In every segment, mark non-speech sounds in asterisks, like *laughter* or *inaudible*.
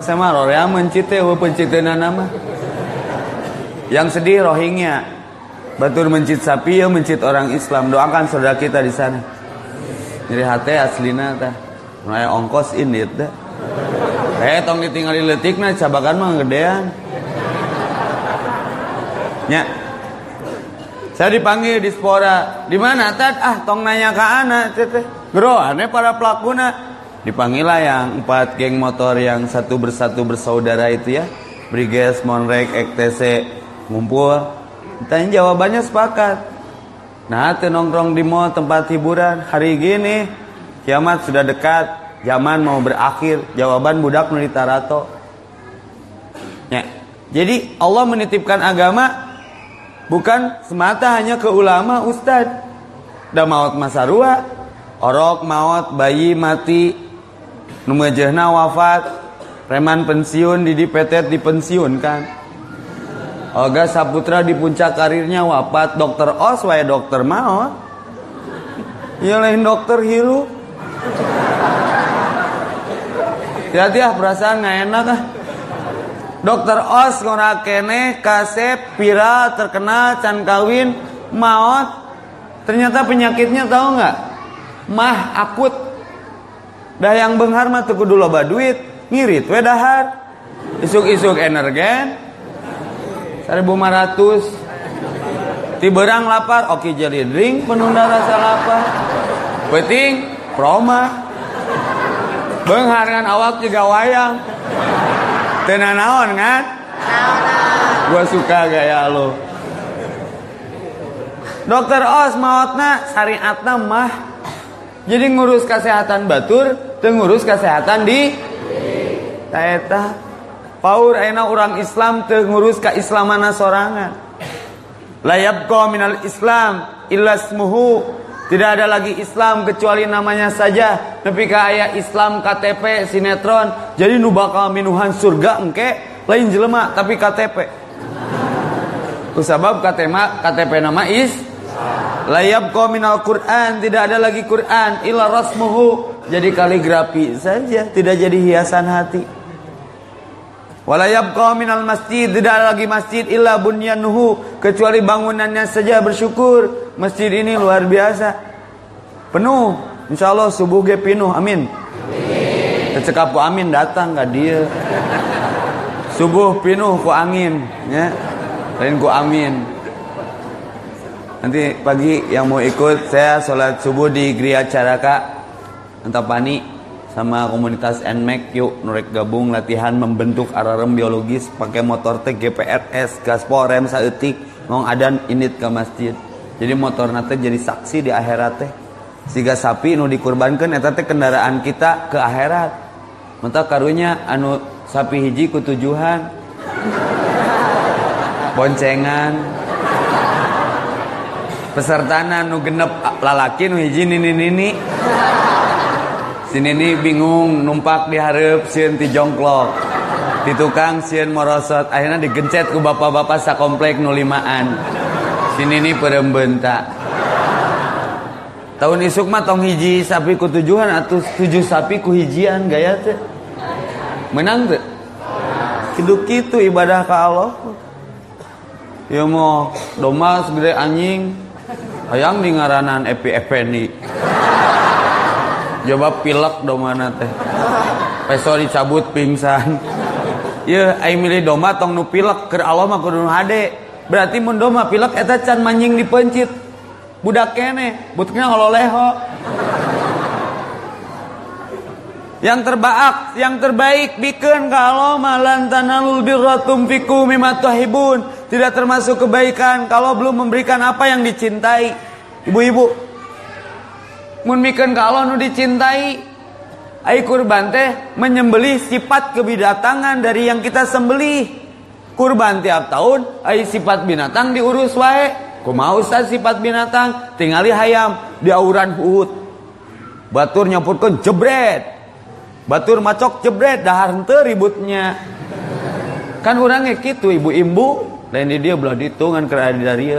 sama Rorea mencite wa pencitena nama. Yang sedih Rohingya. Batur mencit sapi ya mencit orang Islam. Doakan saudara kita di sana. Jadi hati aslina tah mulai ongkos ini teh eh tong ditinggali letikna cabakan mah gedean nya. Saya dipanggil di spora. Di mana tat? Ah tong nanya ke anak teh geroane para pelakuna dipanggil yang empat geng motor yang satu bersatu bersaudara itu ya. Briges, Monrek, EKTC ngumpul. Tanya jawabannya sepakat. Nah nongkrong di mall tempat hiburan. Hari gini kiamat sudah dekat. Zaman mau berakhir. Jawaban budak nu tarato ya. Jadi Allah menitipkan agama bukan semata hanya ke ulama ustad da maut masarua orok maut bayi mati numejehna wafat preman pensiun di dipetet kan? Oga Saputra di puncak karirnya wafat dokter os wae dokter maot iya dokter hiru hati ah perasaan nggak enak ah. Dokter os ngorakene kasep viral terkenal can kawin maot. Ternyata penyakitnya tahu nggak? Mah akut dah yang benghar mah teu kudu loba duit ngirit we dahar. Isuk-isuk energen 1500 tiberang lapar oke jadi drink penunda rasa lapar. Penting proma. Benghar kan awak juga wayang. Tenan naon kan gua suka gaya lo dokter os mautna syariatna mah. Jadi ngurus kesehatan batur ngurus kesehatan di taeta. Paur ayeuna orang Islam teu ngurus keislaman sorangan. La yabqa minal Islam illa ismuhu. Tidak ada lagi Islam kecuali namanya saja. Tapi ka aya Islam KTP sinetron. Jadi nu bakal minuhan surga engke lain jelema tapi KTP kusabab KTP KTP nama is. Layab minal Quran tidak ada lagi Quran illa rasmuhu jadi kaligrafi saja, tidak jadi hiasan hati. Walayab minal masjid tidak lagi masjid illa bunyanuhu kecuali bangunannya saja bersyukur. Masjid ini luar biasa. Penuh. Insya Allah subuh ge penuh. Amin. Kecekapu amin datang ke dia. Subuh penuh ku angin, ya. Lain ku amin. Nanti pagi yang mau ikut saya sholat subuh di Gria Caraka Antapani sama komunitas NMAC yuk. Nurek gabung latihan membentuk ararem biologis pakai motor T GPRS gaspol rem saeutik ngong adan init ke masjid. Jadi motor nate jadi saksi di akhirat teh. Siga sapi nu dikurbankan eta teh kendaraan kita ke akhirat. Mata karunya anu sapi hiji ku tujuan boncengan. Pesertana nu genep lalaki nu hiji nini nini sini nih bingung numpak diharap sieun ti jongklok. Di tukang sieun morosot akhirnya digencet ku bapak-bapak sakomplek nulimaan sini nih perembenta tahun isuk mah tong hiji sapi ku tujuan atau tujuh sapi ku hijian gaya teh? Menang tuh hidup gitu ibadah ke Allah. Ya mau domba segede anjing. Hayang di ngaranan epi epeni coba pilek mana teh. Peso dicabut pingsan. Ya ai milih doma tong nu pilek ke Allah mah kudu hade. Berarti mun doma pilek eta can manjing dipencit. Budak kene butuknya leho yang terbaik, yang terbaik bikin kalau malan tanalul birra tumfiku mimma tuhibun. Tidak termasuk kebaikan kalau belum memberikan apa yang dicintai. Ibu-ibu, mun mikeun ka Allah nu dicintai ai kurban teh menyembelih sifat kebidatangan dari yang kita sembelih. Kurban tiap tahun ai sifat binatang diurus wae. Kumaha ustaz sifat binatang? Tingali hayam di auran Uhud. Batur nyampurkeun jebret. Batur macok jebret dahar henteu ributnya. Kan orangnya gitu ibu-ibu lain di dia belah ditungan kerana dari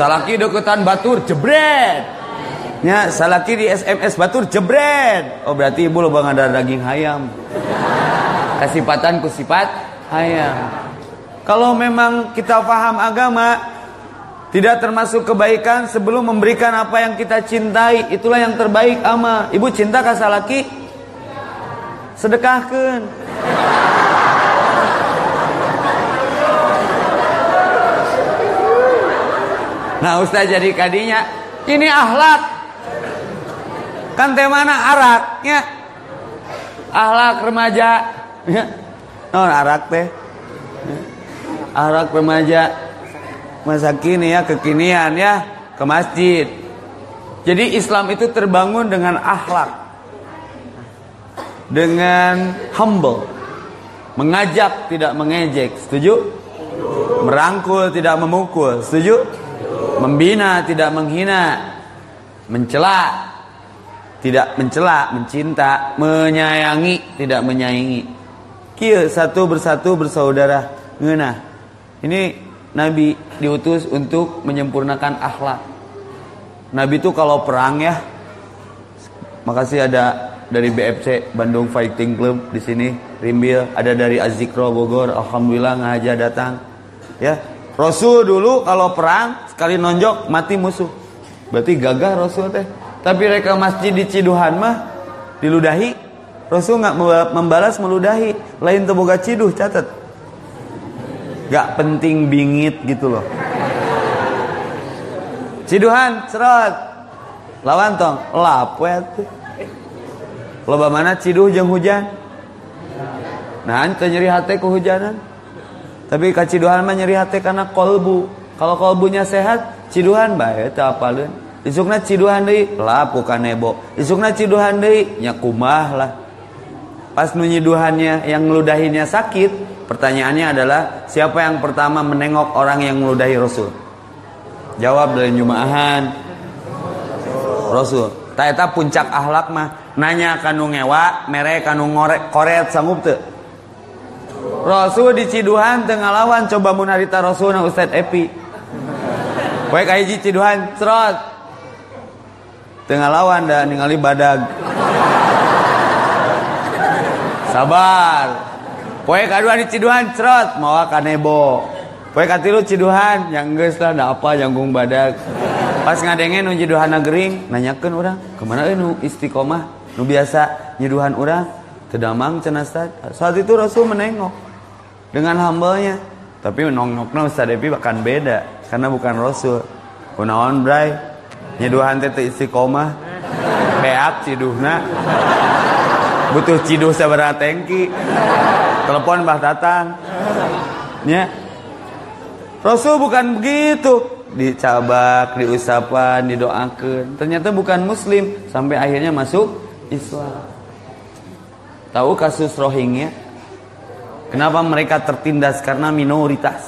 salaki deketan batur jebret. Nya salaki di SMS batur jebret. Oh berarti ibu lo ada daging ayam. Kasipatan kusifat ayam. Kalau memang kita paham agama tidak termasuk kebaikan sebelum memberikan apa yang kita cintai. Itulah yang terbaik ama. Ibu cinta ke salaki? Sedekahkan Nah Ustaz jadi kadinya ini ahlak kan temana araknya? Ahlak remaja ya. Arak teh. Arak remaja. Masa kini ya kekinian ya ke masjid. Jadi Islam itu terbangun dengan akhlak. Dengan humble. Mengajak tidak mengejek. Setuju? Merangkul tidak memukul. Setuju membina tidak menghina mencela tidak mencela, mencinta, menyayangi, tidak menyayangi. Kia satu bersatu bersaudara. Ngena. Ini Nabi diutus untuk menyempurnakan akhlak. Nabi itu kalau perang ya, makasih ada dari BFC Bandung Fighting Club di sini, Rimbil, ada dari Azikro Bogor, alhamdulillah ngaja datang. Ya, Rasul dulu kalau perang sekali nonjok mati musuh. Berarti gagah Rasul teh. Tapi mereka masjid di Ciduhan mah diludahi. Rasul nggak membalas meludahi. Lain teboga ciduh catat. Gak penting bingit gitu loh. Ciduhan serot. Lawan tong lapwet. Loba mana ciduh jeng hujan. Nah, ente nyeri hati kehujanan. Tapi kaciduhan mah nyeri hati karena kolbu. Kalau kolbunya sehat, ciduhan bae teu apaleun. Isukna ciduhan deui lapu kanebo. Isukna ciduhan deui nya kumah lah. Pas nu nyiduhannya yang ngeludahinya sakit, pertanyaannya adalah siapa yang pertama menengok orang yang ngeludahi Rasul? Jawab dari jumaahan. Rasul. Ta eta puncak akhlak mah nanya kanu ngewa, mere kanu ngorek koret sanggup teu? Rasul di ciduhan tengah lawan. Coba mun harita Rasul na Ustaz Epi. Baik kahiji ciduhan, cerot tengah lawan dan ningali badag. Sabar. Poe kadua di ciduhan cerot mawa kanebo. Poe katilu ciduhan yang geus lah da apa janggung badag. Pas ngadenge nu ciduhan gering nanyakeun urang ke mana nu istiqomah? Nu biasa nyiduhan urang? Tedamang cenah saat itu Rasul menengok dengan hambanya tapi nongokna Ustaz Devi bahkan beda karena bukan Rasul. Kunaon bray? Nyeduhan teh istiqomah. Beak ciduhna. Butuh ciduh sabaraha tengki telepon bah datang nya Rasul bukan begitu. Dicabak, diusapan, didoakan. Ternyata bukan muslim sampai akhirnya masuk Islam. Tahu kasus Rohingya? Kenapa mereka tertindas karena minoritas?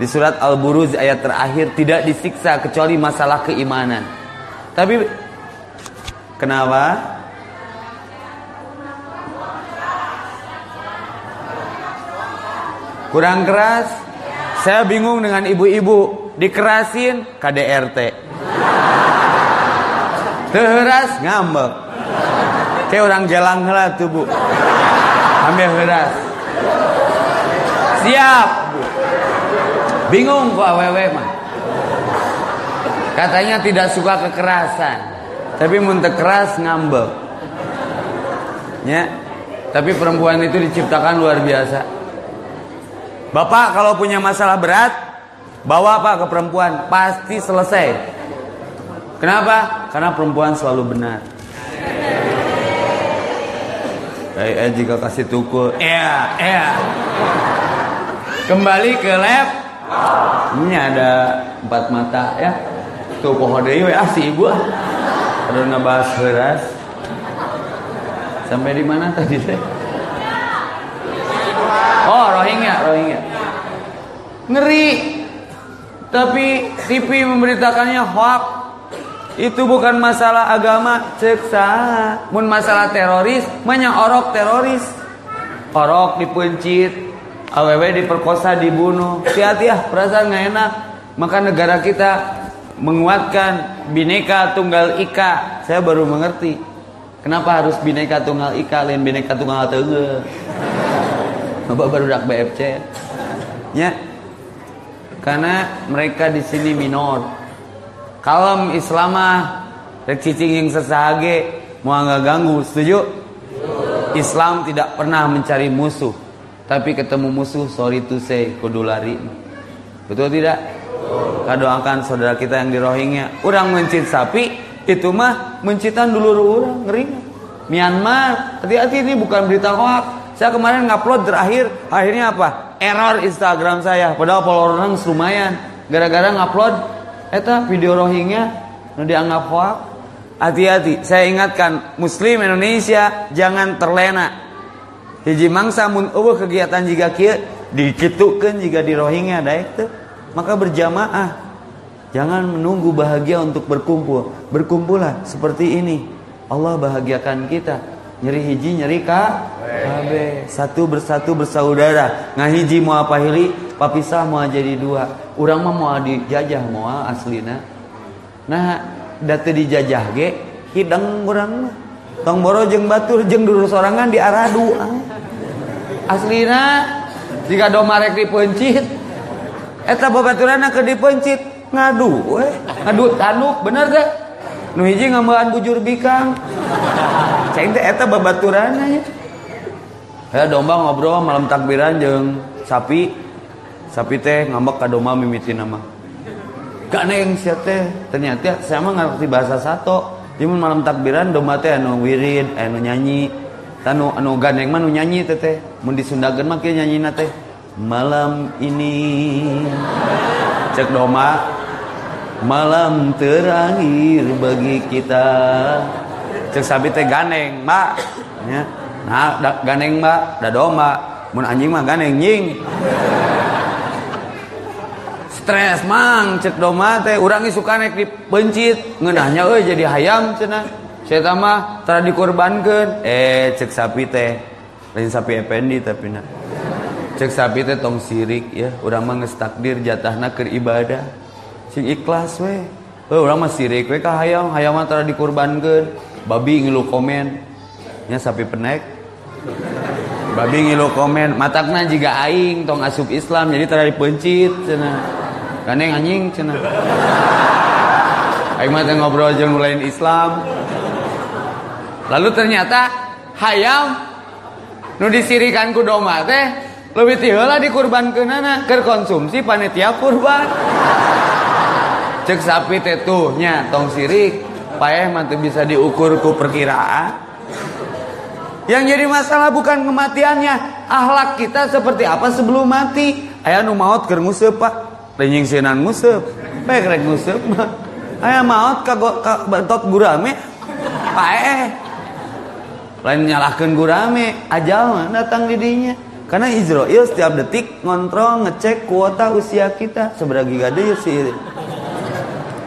Di surat Al-Buruz ayat terakhir tidak disiksa kecuali masalah keimanan. Tapi kenapa? Kurang keras? Saya bingung dengan ibu-ibu. Dikerasin KDRT. Teheras ngambek. Kayak orang jalan lah tuh bu. Ambil heras. Siap. Bingung kok awewe mah. Katanya tidak suka kekerasan. Tapi muntah keras ngambek. Ya. Tapi perempuan itu diciptakan luar biasa. Bapak kalau punya masalah berat, bawa Pak ke perempuan, pasti selesai. Kenapa? Karena perempuan selalu benar. Eh, eh jika kasih tukul, iya, iya. Kembali ke lab ini ada empat mata ya. Tuh pohon deui ah si ibu ah. Ada ngebahas beras. Sampai di mana tadi teh? Oh, Rohingya, Rohingya. Ngeri. Tapi TV memberitakannya hoax. Itu bukan masalah agama, cek Mun masalah teroris, banyak orok teroris. Orok dipencit, aww diperkosa dibunuh hati-hati ya perasaan nggak enak maka negara kita menguatkan bineka tunggal ika. Saya baru mengerti kenapa harus bineka tunggal ika lain bineka tunggal tengah. Bapak baru dak BFC. Ya. Karena mereka di sini minor. Kalem Islamah rek cicing yang sesahage mau nggak ganggu, setuju? Islam tidak pernah mencari musuh, tapi ketemu musuh sorry to say kudu lari. Betul tidak? Kadoakan saudara kita yang di Rohingya, orang mencit sapi itu mah mencitan dulu orang ngeri. Myanmar, hati-hati ini bukan berita hoax. Saya kemarin ngupload terakhir, akhirnya apa? Error Instagram saya. Padahal follower orang lumayan. Gara-gara ngupload, eta video Rohingya, nu dianggap hoax. Hati-hati, saya ingatkan Muslim Indonesia jangan terlena. Hiji mangsa mun eueuh kegiatan jika kieu dikitukeun jika di Rohingya teu, maka berjamaah. Jangan menunggu bahagia untuk berkumpul. Berkumpullah seperti ini. Allah bahagiakan kita. Nyeri hiji nyeri ka kabe. Satu bersatu bersaudara. Ngahiji mau apa hili, papisah mau jadi dua. Urang mah mau dijajah mau aslina. Nah datu dijajah ge hidang urang mah. Tong boro jeung batur jeung dulur sorangan di arah ah. dua aslina jika domarek dipencit eta babaturanna ke dipencit ngadu we ngadu tanduk bener deh nu hiji ngambelan bujur bikang. Cai teh eta babaturanna ya. Domba ngobrol malam takbiran jeung sapi. Sapi teh ngambek ka domba mimiti nama gak neng teh. Ternyata saya mah ngerti bahasa satu Cuma malam takbiran domba teh anu wirid anu nyanyi. Anu anu gandeng mah anu nyanyi teh teh. Mun disundageun mah kieu nyanyina teh. Malam ini cek domba. Malam terakhir bagi kita. Cek sapi teh gandeng mbak. Ya. Nah da, gandeng mbak. Da domba. Mun anjing mah gandeng nying stres mang cek doma teh. Urang suka naik dipencit. Ngeunahnya euy jadi hayam cenah. Saya mah tara dikorbankeun. Eh cek sapi teh. Lain sapi ependi tapi na cek sapi teh tong sirik ya. Urang mah geus takdir jatahna keur ibadah. Sing ikhlas we. Heuh urang mah sirik we ka hayam. Hayam mah tara dikorbankeun. Babi ngilu komen. Nya sapi penek babi ngilu komen. Matakna juga aing tong asup Islam jadi tara dipencit cenah Gandeng anjing cina. Aing mah ngobrol jeung lain Islam. Lalu ternyata hayam nu disirikan ku domba teh leuwih ti heula dikurbankeunana keur konsumsi panitia kurban. Cek sapi teh tong sirik paeh mah bisa diukur ku perkiraan. Yang jadi masalah bukan kematiannya, akhlak kita seperti apa sebelum mati. Aya nu maot keur Pak. Renying sinan nguseup. Baik rek nguseup mah. *laughs* Aya maot ka, ka gurame. Pae. Lain nyalahkeun gurame, ajal mah datang di dinya. Karena Israel setiap detik ngontrol ngecek kuota usia kita seberagi gade sih.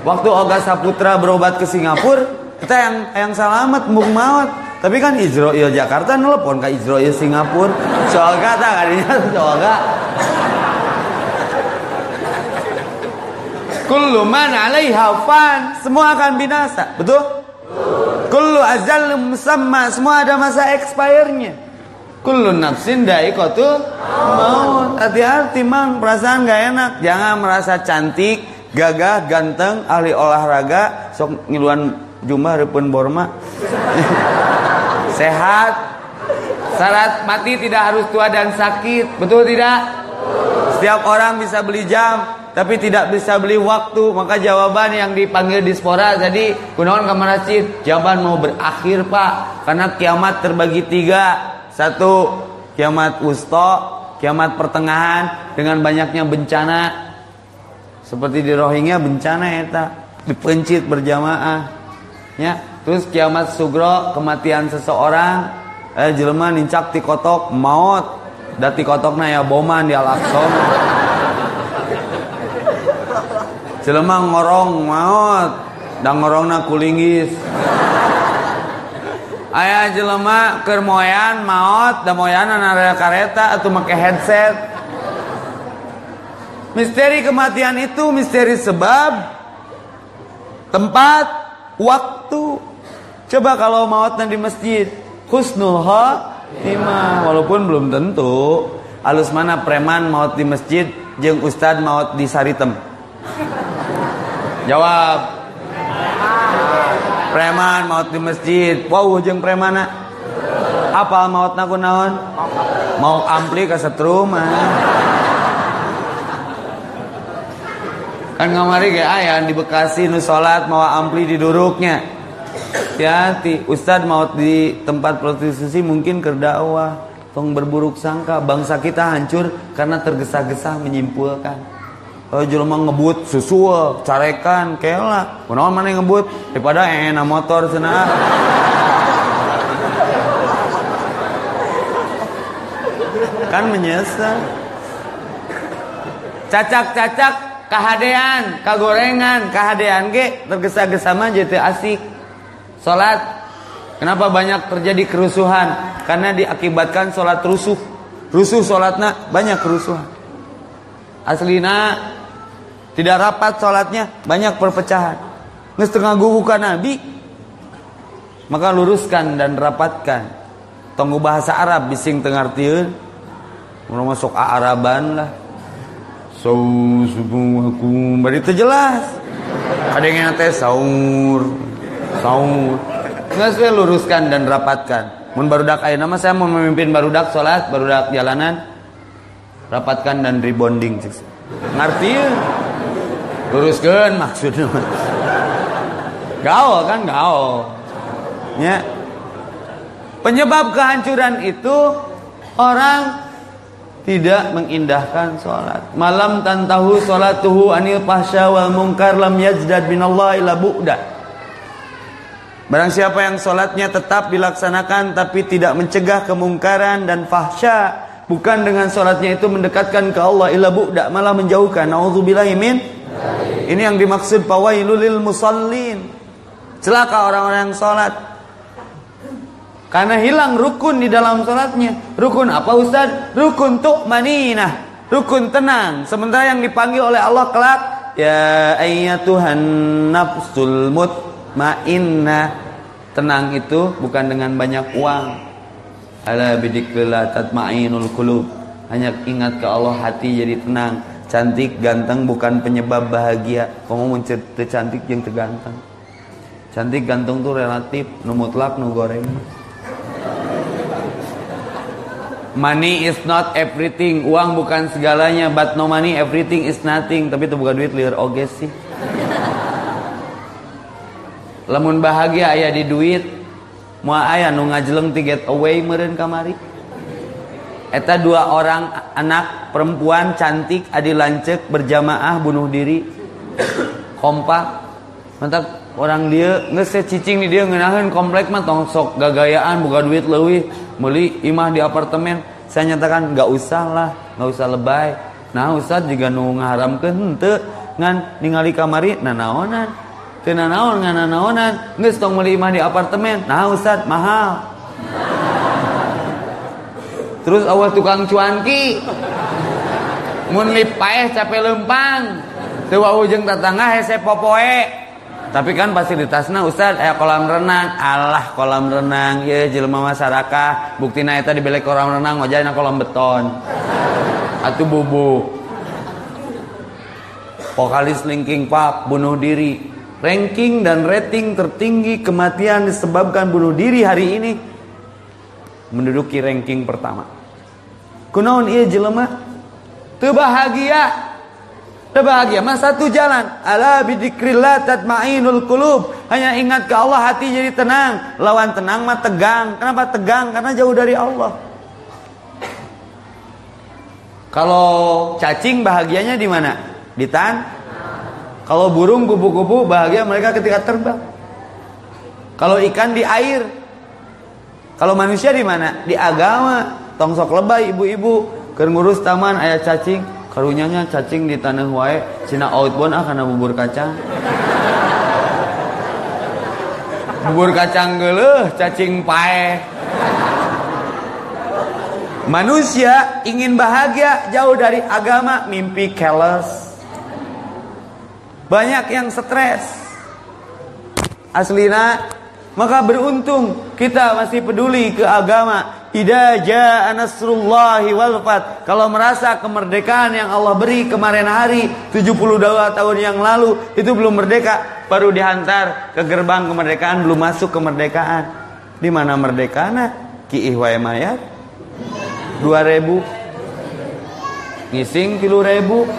Waktu Oga Saputra berobat ke Singapura, kita yang yang selamat mung maut. Tapi kan Israel Jakarta nelpon ke Israel Singapura. Soal kata kadinya *laughs* soal Kullu man 'alaiha fan, semua akan binasa. Betul? Kullu azal musamma, semua ada masa expire-nya. Kullu nafsin da'iqatul maut. Hati-hati mang, perasaan gak enak. Jangan merasa cantik, gagah, ganteng, ahli olahraga, sok ngiluan jumlah repun borma. *laughs* Sehat. Syarat mati tidak harus tua dan sakit. Betul tidak? Setiap orang bisa beli jam, tapi tidak bisa beli waktu maka jawaban yang dipanggil dispora jadi ke masjid? Jawaban mau berakhir pak. Karena kiamat terbagi tiga. Satu kiamat wusto kiamat pertengahan dengan banyaknya bencana. Seperti di Rohingya bencana eta dipencit berjamaah ya. Terus kiamat sugro kematian seseorang. Eh jelema nincak tikotok maut. Dati kotokna ya boman di al-aqsa Jelema ngorong maut dan ngorongna kulinggis. Ayah jelema keur moyan maot da moyan area kareta atau make headset. Misteri kematian itu misteri sebab tempat, waktu. Coba kalau mautnya di masjid, husnul khotimah walaupun belum tentu. Alus mana preman maut di masjid, jeng ustad maut di saritem. Jawab. Preman maut di masjid. Wow, jeng premana. Apa maut naku naon? Mau ampli ke setrum Kan ngamari kayak ayah di Bekasi nu salat mau ampli di duruknya. Hati-hati, Ustadz mau di tempat prostitusi mungkin kerdakwah, tong berburuk sangka bangsa kita hancur karena tergesa-gesa menyimpulkan. Oh jelema ngebut susul, carekan, kela. Kunaon mana ngebut daripada enak motor sana. kan menyesal. Cacak-cacak kahadean, kagorengan, kahadean ge tergesa-gesa mah jadi asik. Salat kenapa banyak terjadi kerusuhan? Karena diakibatkan salat rusuh. Rusuh salatnya banyak kerusuhan. Aslina tidak rapat salatnya banyak perpecahan. Geus teu bukan Nabi. Maka luruskan dan rapatkan. Tunggu bahasa Arab bising tengartieun. Mun masuk Araban lah Saur subuh bari teu jelas. Ada yang teh saur. Saur. Nggak saya luruskan dan rapatkan. Mun barudak ayeuna mah saya mau memimpin barudak salat, barudak jalanan. Rapatkan dan rebonding. Ngerti? Luruskan maksudnya. Gaul kan gaul. Ya. Penyebab kehancuran itu orang tidak mengindahkan sholat. Malam tantahu sholatuhu anil pasha wal mungkar lam yajdad Allah ila bu'da. Barang siapa yang sholatnya tetap dilaksanakan tapi tidak mencegah kemungkaran dan fahsya. Bukan dengan sholatnya itu mendekatkan ke Allah ila bu'da. Malah menjauhkan. Na'udzubillahi min. Ini yang dimaksud pawailulil musallin. Celaka orang-orang yang sholat. Karena hilang rukun di dalam sholatnya. Rukun apa Ustaz? Rukun tu'maninah. Rukun tenang. Sementara yang dipanggil oleh Allah kelak. Ya ayyatuhan nafsul mutmainnah. Tenang itu bukan dengan banyak uang. Ala bidikrillah tatma'inul kulub. Hanya ingat ke Allah hati jadi tenang. Cantik, ganteng bukan penyebab bahagia. Kamu muncul cantik yang terganteng. Cantik gantung tuh relatif. Nu mutlak nu goreng. Money is not everything. Uang bukan segalanya. But no money, everything is nothing. Tapi itu bukan duit liar oge sih. Lamun bahagia ayah di duit. Mua ayah nu ngajeleng to get away meren kamari. Eta dua orang anak perempuan cantik adi lancek berjamaah bunuh diri. Kompak. Mantap. Orang dia nggak cicing di dia ngenahin komplek mah tong sok gagayaan buka duit lebih beli imah di apartemen. Saya nyatakan nggak usah lah nggak usah lebay. Nah Ustad juga nu ngaharamkeun henteu ngan ningali kamari nah naonan teu naon ngan naonan geus tong meuli imah di apartemen. Nah Ustad mahal terus awal tukang cuanki mun lipaeh capek lempang. Teu wau jeung tatangga hese popoe. Tapi kan fasilitasnya Ustaz eh kolam renang. Allah kolam renang. Ya jelema masyarakat bukti eta dibeli kolam renang wajahnya kolam beton. Atau bubuk vokalis Linking Park bunuh diri. Ranking dan rating tertinggi kematian disebabkan bunuh diri hari ini menduduki ranking pertama kunaon iya jelema teu bahagia Terbahagia mah satu jalan. Ala bidzikrillah tatmainul qulub. Hanya ingat ke Allah hati jadi tenang. Lawan tenang mah tegang. Kenapa tegang? Karena jauh dari Allah. Kalau cacing bahagianya di mana? Di tan. Kalau burung kupu-kupu bahagia mereka ketika terbang. Kalau ikan di air. Kalau manusia di mana? Di agama. Tongsok lebay ibu-ibu. Kerngurus taman ayat cacing karunyanya cacing di tanah wae cina outbound ah karena bubur kacang bubur kacang geleh cacing pae manusia ingin bahagia jauh dari agama mimpi keles banyak yang stres aslina maka beruntung kita masih peduli ke agama. Ida jaa nasrullahi wal fat kalau merasa kemerdekaan yang Allah beri kemarin hari 72 tahun yang lalu itu belum merdeka baru dihantar ke gerbang kemerdekaan belum masuk kemerdekaan. Di mana merdekana? Ki ihwae mayat? 2000 ngising kilo ribu.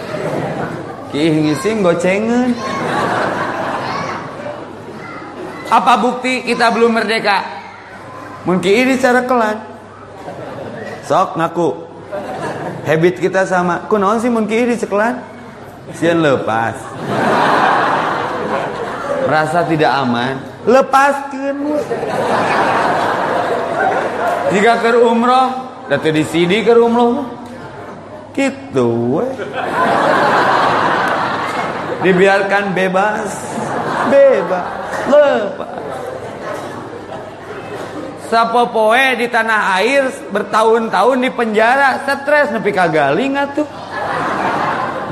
Ki ngising gocengen apa bukti kita belum merdeka? Mungkin ini cara kelan. Sok ngaku. Habit kita sama. Kunaon sih mungkin ini sekelan? Sian lepas. Merasa tidak aman. Lepaskan. Jika ke umroh, datang di sini ke umroh. Gitu. We. Dibiarkan bebas. Bebas lepas sapopoe di tanah air bertahun-tahun di penjara? Stres nepi kagaling atuh.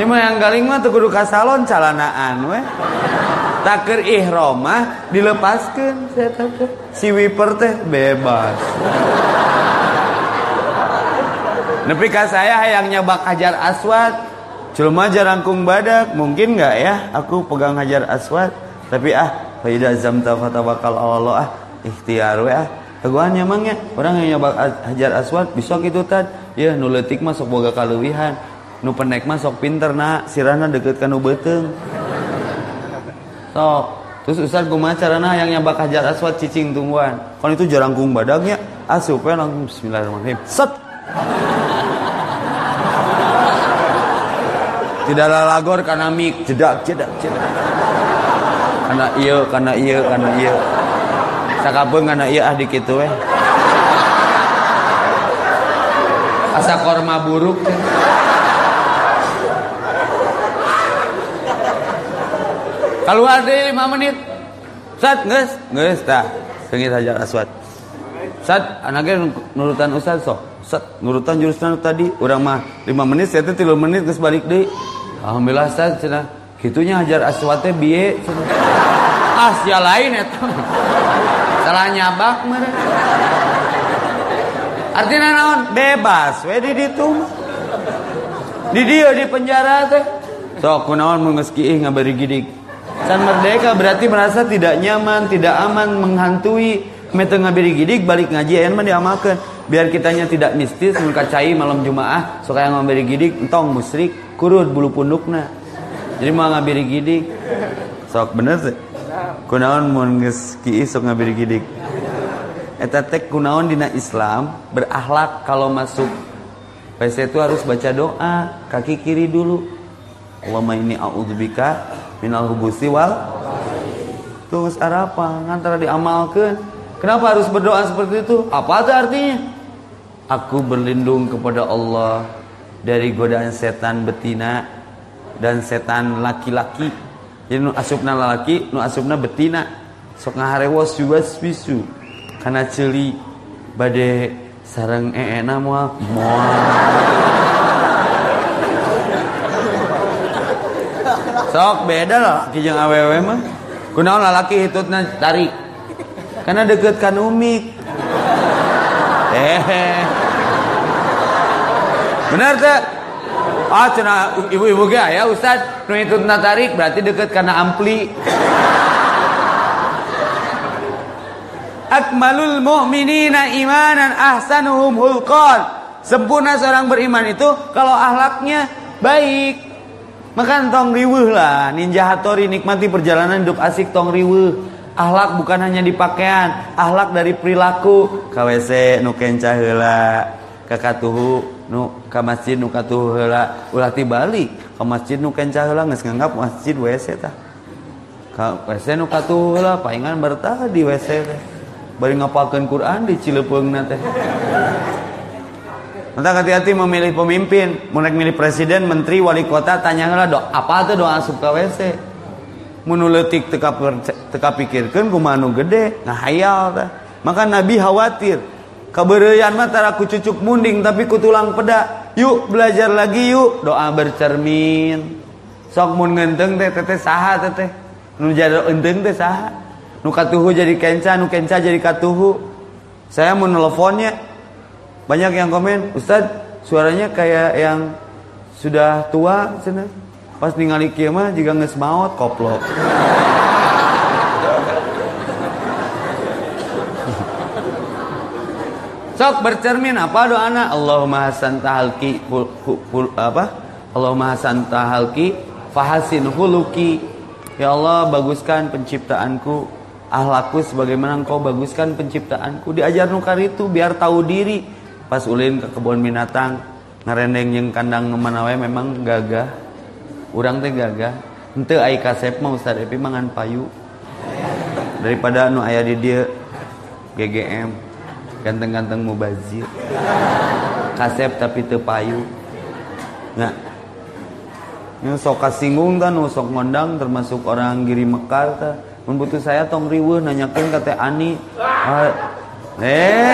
Cuma yang galing mah tuh kudu kasalon calanaan we. Taker ihromah dilepaskan saya si wiper teh bebas. Nepi ka saya yang nyabak hajar aswad. Cuma jarangkung badak mungkin nggak ya? Aku pegang hajar aswad. Tapi ah Faida zamta fatawakal Allah ah ikhtiar we ah. Teguhan emangnya orang yang nyoba hajar aswad besok itu tad. Ya nu leutik mah sok boga kaleuwihan nu penek mah sok pinter na sirahna deket ka nu sok. Terus Ustaz kumaha carana yang nyabak hajar aswad cicing tungguan kan itu jarang kung badagnya asup ah, langsung bismillahirrahmanirrahim. Set! *laughs* Tidak lalagor karena mik. Jedak jedak jedak karena iya karena iya karena iya. Sakapeung karena iya ah dikitu we asa korma buruk keluar deh lima menit. Sat nges nges tah sengit hajar aswad. Sat anaknya nurutan ustad sok sat nurutan jurusan tadi orang mah lima menit saya tuh tiga menit terus balik deh. Alhamdulillah sat cina. Gitunya hajar aswadnya biye cina ah sia lain itu salah nyabak mereka artinya naon? Bebas we di ditu di dia di penjara teh. Sok kunaon mengeski ngabari gidik. San merdeka berarti merasa tidak nyaman tidak aman menghantui. Mete ngabari gidik balik ngaji ayeuna mah diamalkeun. Biar kitanya tidak mistis mengkacai malam Jumaah sok aya ngabari gidik entong musrik kurut bulu pundukna. Jadi mau ngabari gidik. Sok bener sih kunaon mun geus kieu sok ngabiri gidik eta teh kunaon dina Islam berakhlak kalau masuk WC itu harus baca doa kaki kiri dulu. Allahumma inni a'udzubika minal hubusi wal terus apa? Ngantara diamalkan kenapa harus berdoa seperti itu? Apa itu artinya? Aku berlindung kepada Allah dari godaan setan betina dan setan laki-laki jadi nu asupna lalaki nu asupna betina. Sok ngaharewos juga bisu. Karena celi bade sarang eena moal moal sok beda lah kijang awewe mah. Kunaon lalaki hitutna tarik karena deket kan umik. Eh. Benar tak Ah cina ibu-ibu gak ya Ustad nu itu tarik berarti deket karena ampli. Akmalul mu'minina imanan ahsanuhum hulqan. Sempurna seorang beriman itu kalau ahlaknya baik. Maka tong riwuh lah Ninja Hattori nikmati perjalanan hidup asik tong riwuh Ahlak bukan hanya di pakaian Ahlak dari perilaku KWC nuken cahela Kakatuhu nu ka masjid nu katuh heula ulah tibalik ka masjid nu kenca heula geus nganggap masjid WC tah ka WC nu katuh heula paingan bertah di WC teh. Bari ngapalkeun Quran di Cilepeungna teh. Maka hati-hati memilih pemimpin, mau milih presiden, menteri, wali kota, tanya lah doa apa tuh doa asup WC. Menuletik teka, teka pikirkan kumanu gede, ngahayal tah. Maka Nabi khawatir Keberian mah tara ku cucuk munding tapi ku tulang peda. Yuk belajar lagi yuk. Doa bercermin. Sok mun ngenteng teh teh saha teh teh. Nu jado enteng teh saha. nu katuhu jadi kenca nu kenca jadi katuhu saya mau nelfonnya banyak yang komen Ustad suaranya kayak yang sudah tua cina pas ningali kieu mah juga geus koplo Sok bercermin apa doana Allahumma hasan tahalki apa? Allahumma hasan tahalki fahasin huluki. Ya Allah baguskan penciptaanku. Ahlaku sebagaimana engkau baguskan penciptaanku. Diajar nukar itu biar tahu diri. Pas ulin ke kebun binatang ngerendeng yang kandang manawe memang gagah. Orang teh gagah. Ente ai kasep mah Ustaz Epi mangan payu. Daripada nu aya di dia GGM ganteng-ganteng mubazir. Kasep tapi tepayu. Nah. Yang sok kasinggung kan sok ngondang termasuk orang giri mekar ta. Membutuh saya tong riwe nanyakan kata ani. Ah, eh?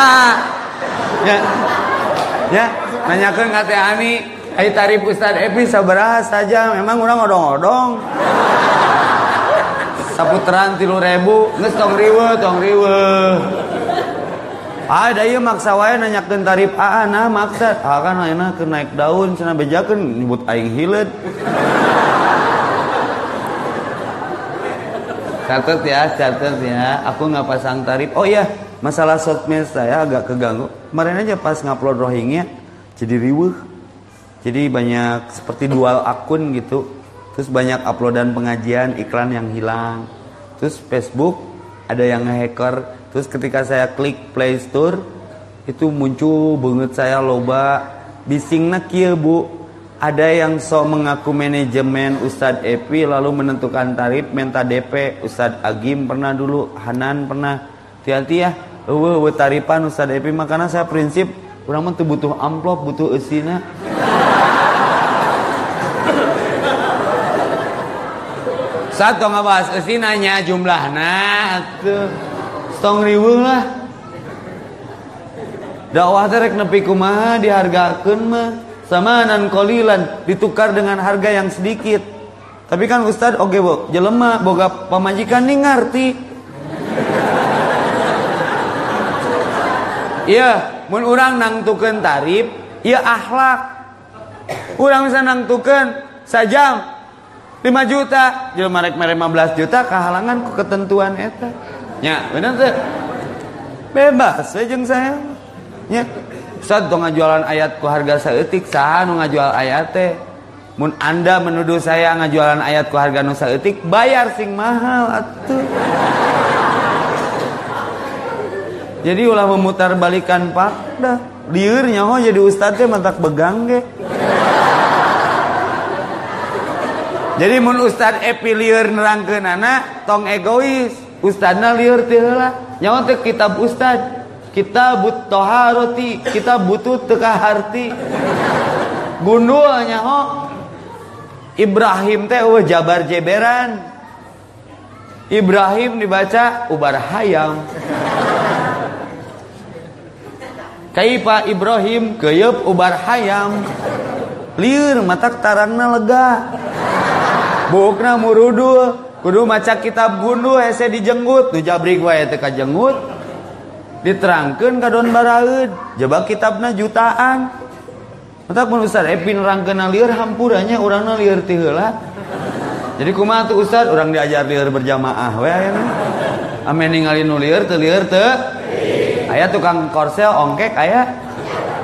Ah. Ya. Ya nanyakan kata ani. Hai tarif Ustad Epi sabarah saja memang orang odong-odong saputran tilu ribu nges tong riwe tong riwe ada iya maksa wae nanyakeun tarif AA nah maksa. Ah kan ayeuna keur naik daun cenah bejakeun nyebut aing hileud catat ya catat ya. Aku nggak pasang tarif. Oh iya masalah sosmed saya agak keganggu. Kemarin aja pas ngupload rohingya jadi riweuh. Jadi banyak seperti dual akun gitu. Terus banyak uploadan pengajian iklan yang hilang. Terus Facebook ada yang ngehacker Terus ketika saya klik Play Store itu muncul banget saya loba bisingna kieu Bu. Ada yang so mengaku manajemen Ustadz Epi lalu menentukan tarif minta DP Ustadz Agim pernah dulu Hanan pernah. Hati-hati ya. Tarifan Ustadz Epi. Makanya saya prinsip orang mah butuh amplop butuh esina. Satu ngabahas esinanya jumlahnya tuh tong riweuh lah. Dakwah terek nepi kumaha dihargakeun mah? Samanan kolilan ditukar dengan harga yang sedikit. Tapi kan Ustad oke okay, bu jelema boga pamajikan nih ngerti iya mun orang nangtukeun tarif iya akhlak. Orang bisa nangtukeun sajam 5 juta. Jelema rek 15 juta kehalangan ku ketentuan eta Ya, benar tuh. Bebas saja saya. Ya. Ustaz dong ngajualan ayat ku harga saeutik saha nu ngajual ayat teh? Mun Anda menuduh saya ngajualan ayat ku harga nu saeutik, bayar sing mahal atuh. Jadi ulah memutar balikan fakta. Lieur nyaho jadi ustaz teh begang ge. Jadi mun ustaz epi lieur nerangkeun anak tong egois. Ustadna liur teh heula. Nyawa teh kitab ustad. Kitab toharoti, kita butuh teka harti. Gundul nyaho. Ibrahim teh eueuh jabar jeberan. Ibrahim dibaca ubar hayam. Kaipa Ibrahim keyep ubar hayam. Liur matak tarangna lega. Bukna murudul kudu maca kitab gunduh hese dijenggut. Tu jabrik wae teu kajenggut. Diterangkeun ka don baraeud jeba kitabna jutaan. Matak mun Ustaz Epi nerangkeun lieur hampuranya urangna lieur ti heula. Jadi kumaha tuh Ustaz? Urang diajar lieur berjamaah we ayeuna amen ningali nu lieur teu lieur teu aya tukang korsel ongkek aya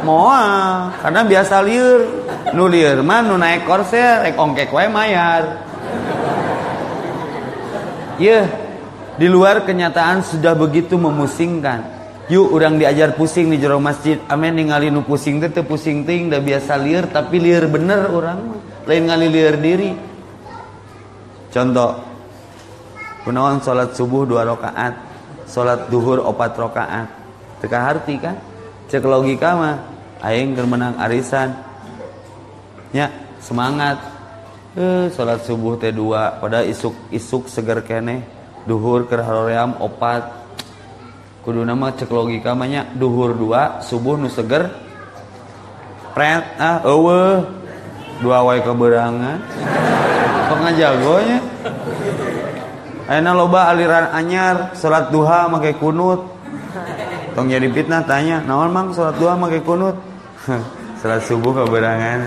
moal karena biasa lieur. Nu lieur mah nu naik korsel rek ongkek wae mayar Ya, di luar kenyataan sudah begitu memusingkan. Yuk orang diajar pusing di jero masjid. Amin ningali nu pusing teh pusing ting dah biasa liar tapi liar bener orang lain ngali liar diri. Contoh, kunaon salat subuh dua rakaat, salat duhur opat rakaat. Teka harti kan? Cek logika mah aing keur menang arisan. Ya, semangat eh salat subuh teh dua pada isuk isuk seger kene duhur haroream opat. Kudu nama cek logika mah duhur dua subuh nu seger. Pret ah eueuh. Dua wae keberangan kok ngajagonya Ayeuna loba aliran anyar salat duha make kunut. Tong jadi fitnah tanya, naon mang? Salat duha make kunut? *laughs* salat subuh keberangan.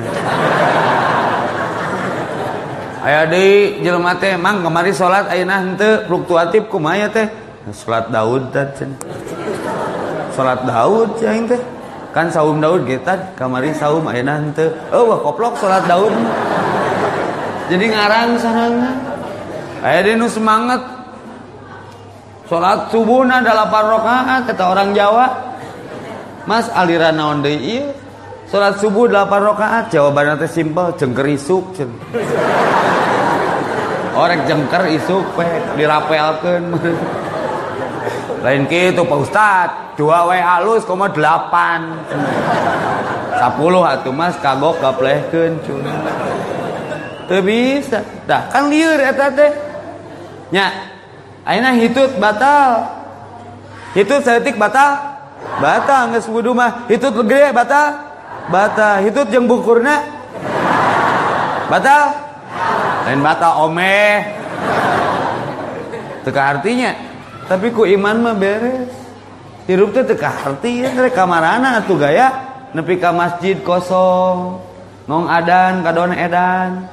Aya deui jelema teh, mang kemari salat ayeuna henteu fluktuatif kumaha teh? Salat Daud teh. Salat Daud cing teh. Kan saum Daud kita kamari saum ayeuna henteu. Oh, wah koplok salat Daud. Jadi ngarang sanana. Ayah dia semangat Sholat subuh na 8 rakaat kata orang Jawa. Mas aliran naon deui ieu? Sholat subuh 8 rakaat jawabannya teh simpel jengker isuk cen. Orek jengker isuk pe dirapelkeun. *laughs* Lain kitu Pak Ustad, dua we halus koma 8. 10 atuh Mas kagok gaplehkeun cuna. Teu bisa. Dah kan lieur eta teh nya aina hitut batal hitut setik batal batal nggak wudhu mah hitut gede batal batal. Hitut jeung bukurna. Batal. Lain batal omeh teka artinya. Tapi ku iman mah beres. Hirup teh teka arti ya dari kamarana atuh gaya. Nepi ka masjid kosong. Ngong adan kadon edan.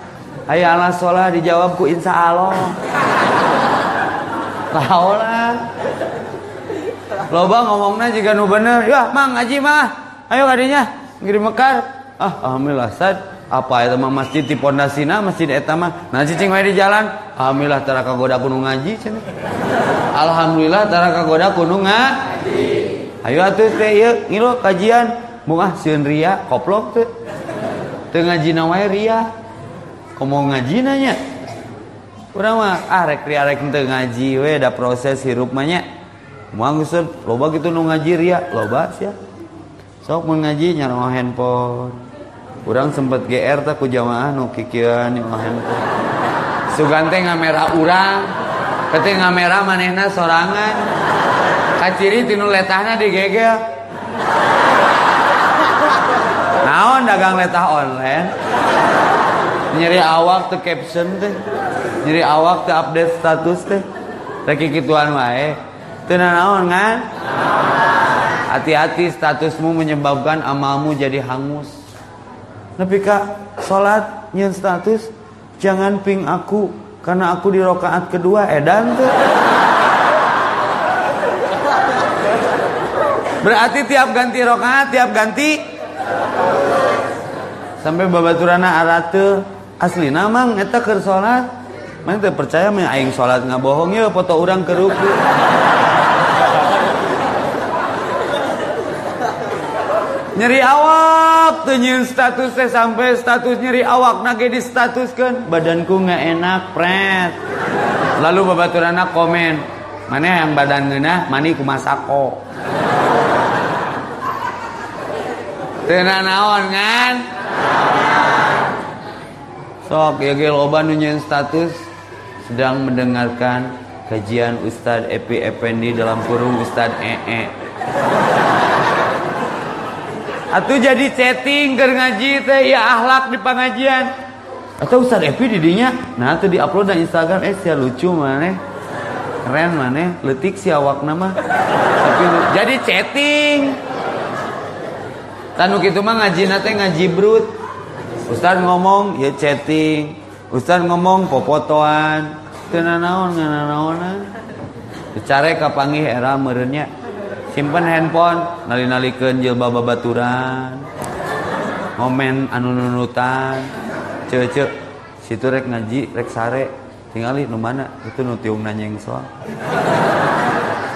Ayah Allah sholat dijawab ku insya Allah. Lah. Loba ngomongnya jika nu bener. Ya mang ngaji mah. Ayo kadinya ngirim mekar. Ah alhamdulillah sad apa itu mah masjid di pondasina masjid eta mah? Nah cicing wae di jalan. Alhamdulillah tara kagoda kudu ngaji cenah alhamdulillah tara kagoda kudu ngaji. Ayo atuh teh ieu ngilu kajian. Mungah sieun ria koplok teh. Teu ngajina wae ria. Komo ngaji nanya Urang mah ah rek rek henteu ngaji we da proses hirup mah nya. Moal geus loba kitu nu ngaji ria, loba sia. Sok mun ngaji nyaroh handphone. Urang sempet GR teh ku jamaah nu nyaroh handphone. Sugante ngamera urang, kete ngamera manehna sorangan. Kaciri tinu letahna digegel. Naon dagang letah online? Nyeri awak tuh caption teh nyeri awak teh update status teh rek kituan wae teu naon kan hati-hati statusmu menyebabkan amalmu jadi hangus. Nepi ka salat nyeun status jangan ping aku karena aku di rokaat kedua edan tuh. Berarti tiap ganti rokaat tiap ganti. Sampai babaturana arate asli namang eta keur salat Mana percaya mah aing salat ngabohong ya foto orang ke nyeri awak tuh status teh sampai status nyeri awak. Nage di status kan badanku nggak enak pret. Lalu anak komen mana yang badan ngena mani kumasako tenan naon kan? Sok ya ge loba status sedang mendengarkan kajian Ustadz Epi Effendi dalam kurung Ustadz EE. Atau jadi chatting ke ngaji teh ya ahlak di pengajian. Atau Ustadz Epi didinya, nah itu di Instagram, eh sia lucu mana, keren mana, letik si awak nama. Jadi chatting. Tanu gitu mah ngaji nate ngaji brut. Ustadz ngomong ya chatting. Ustaz ngomong popotoan teu naon nganaonan dicare ka panggih era meureunnya simpen handphone nali-nalikeun jilbab babaturan ngomen anu nunutan ceu-ceu situ rek ngaji rek sare. Tingali nu mana itu nu tiung nanyeng soal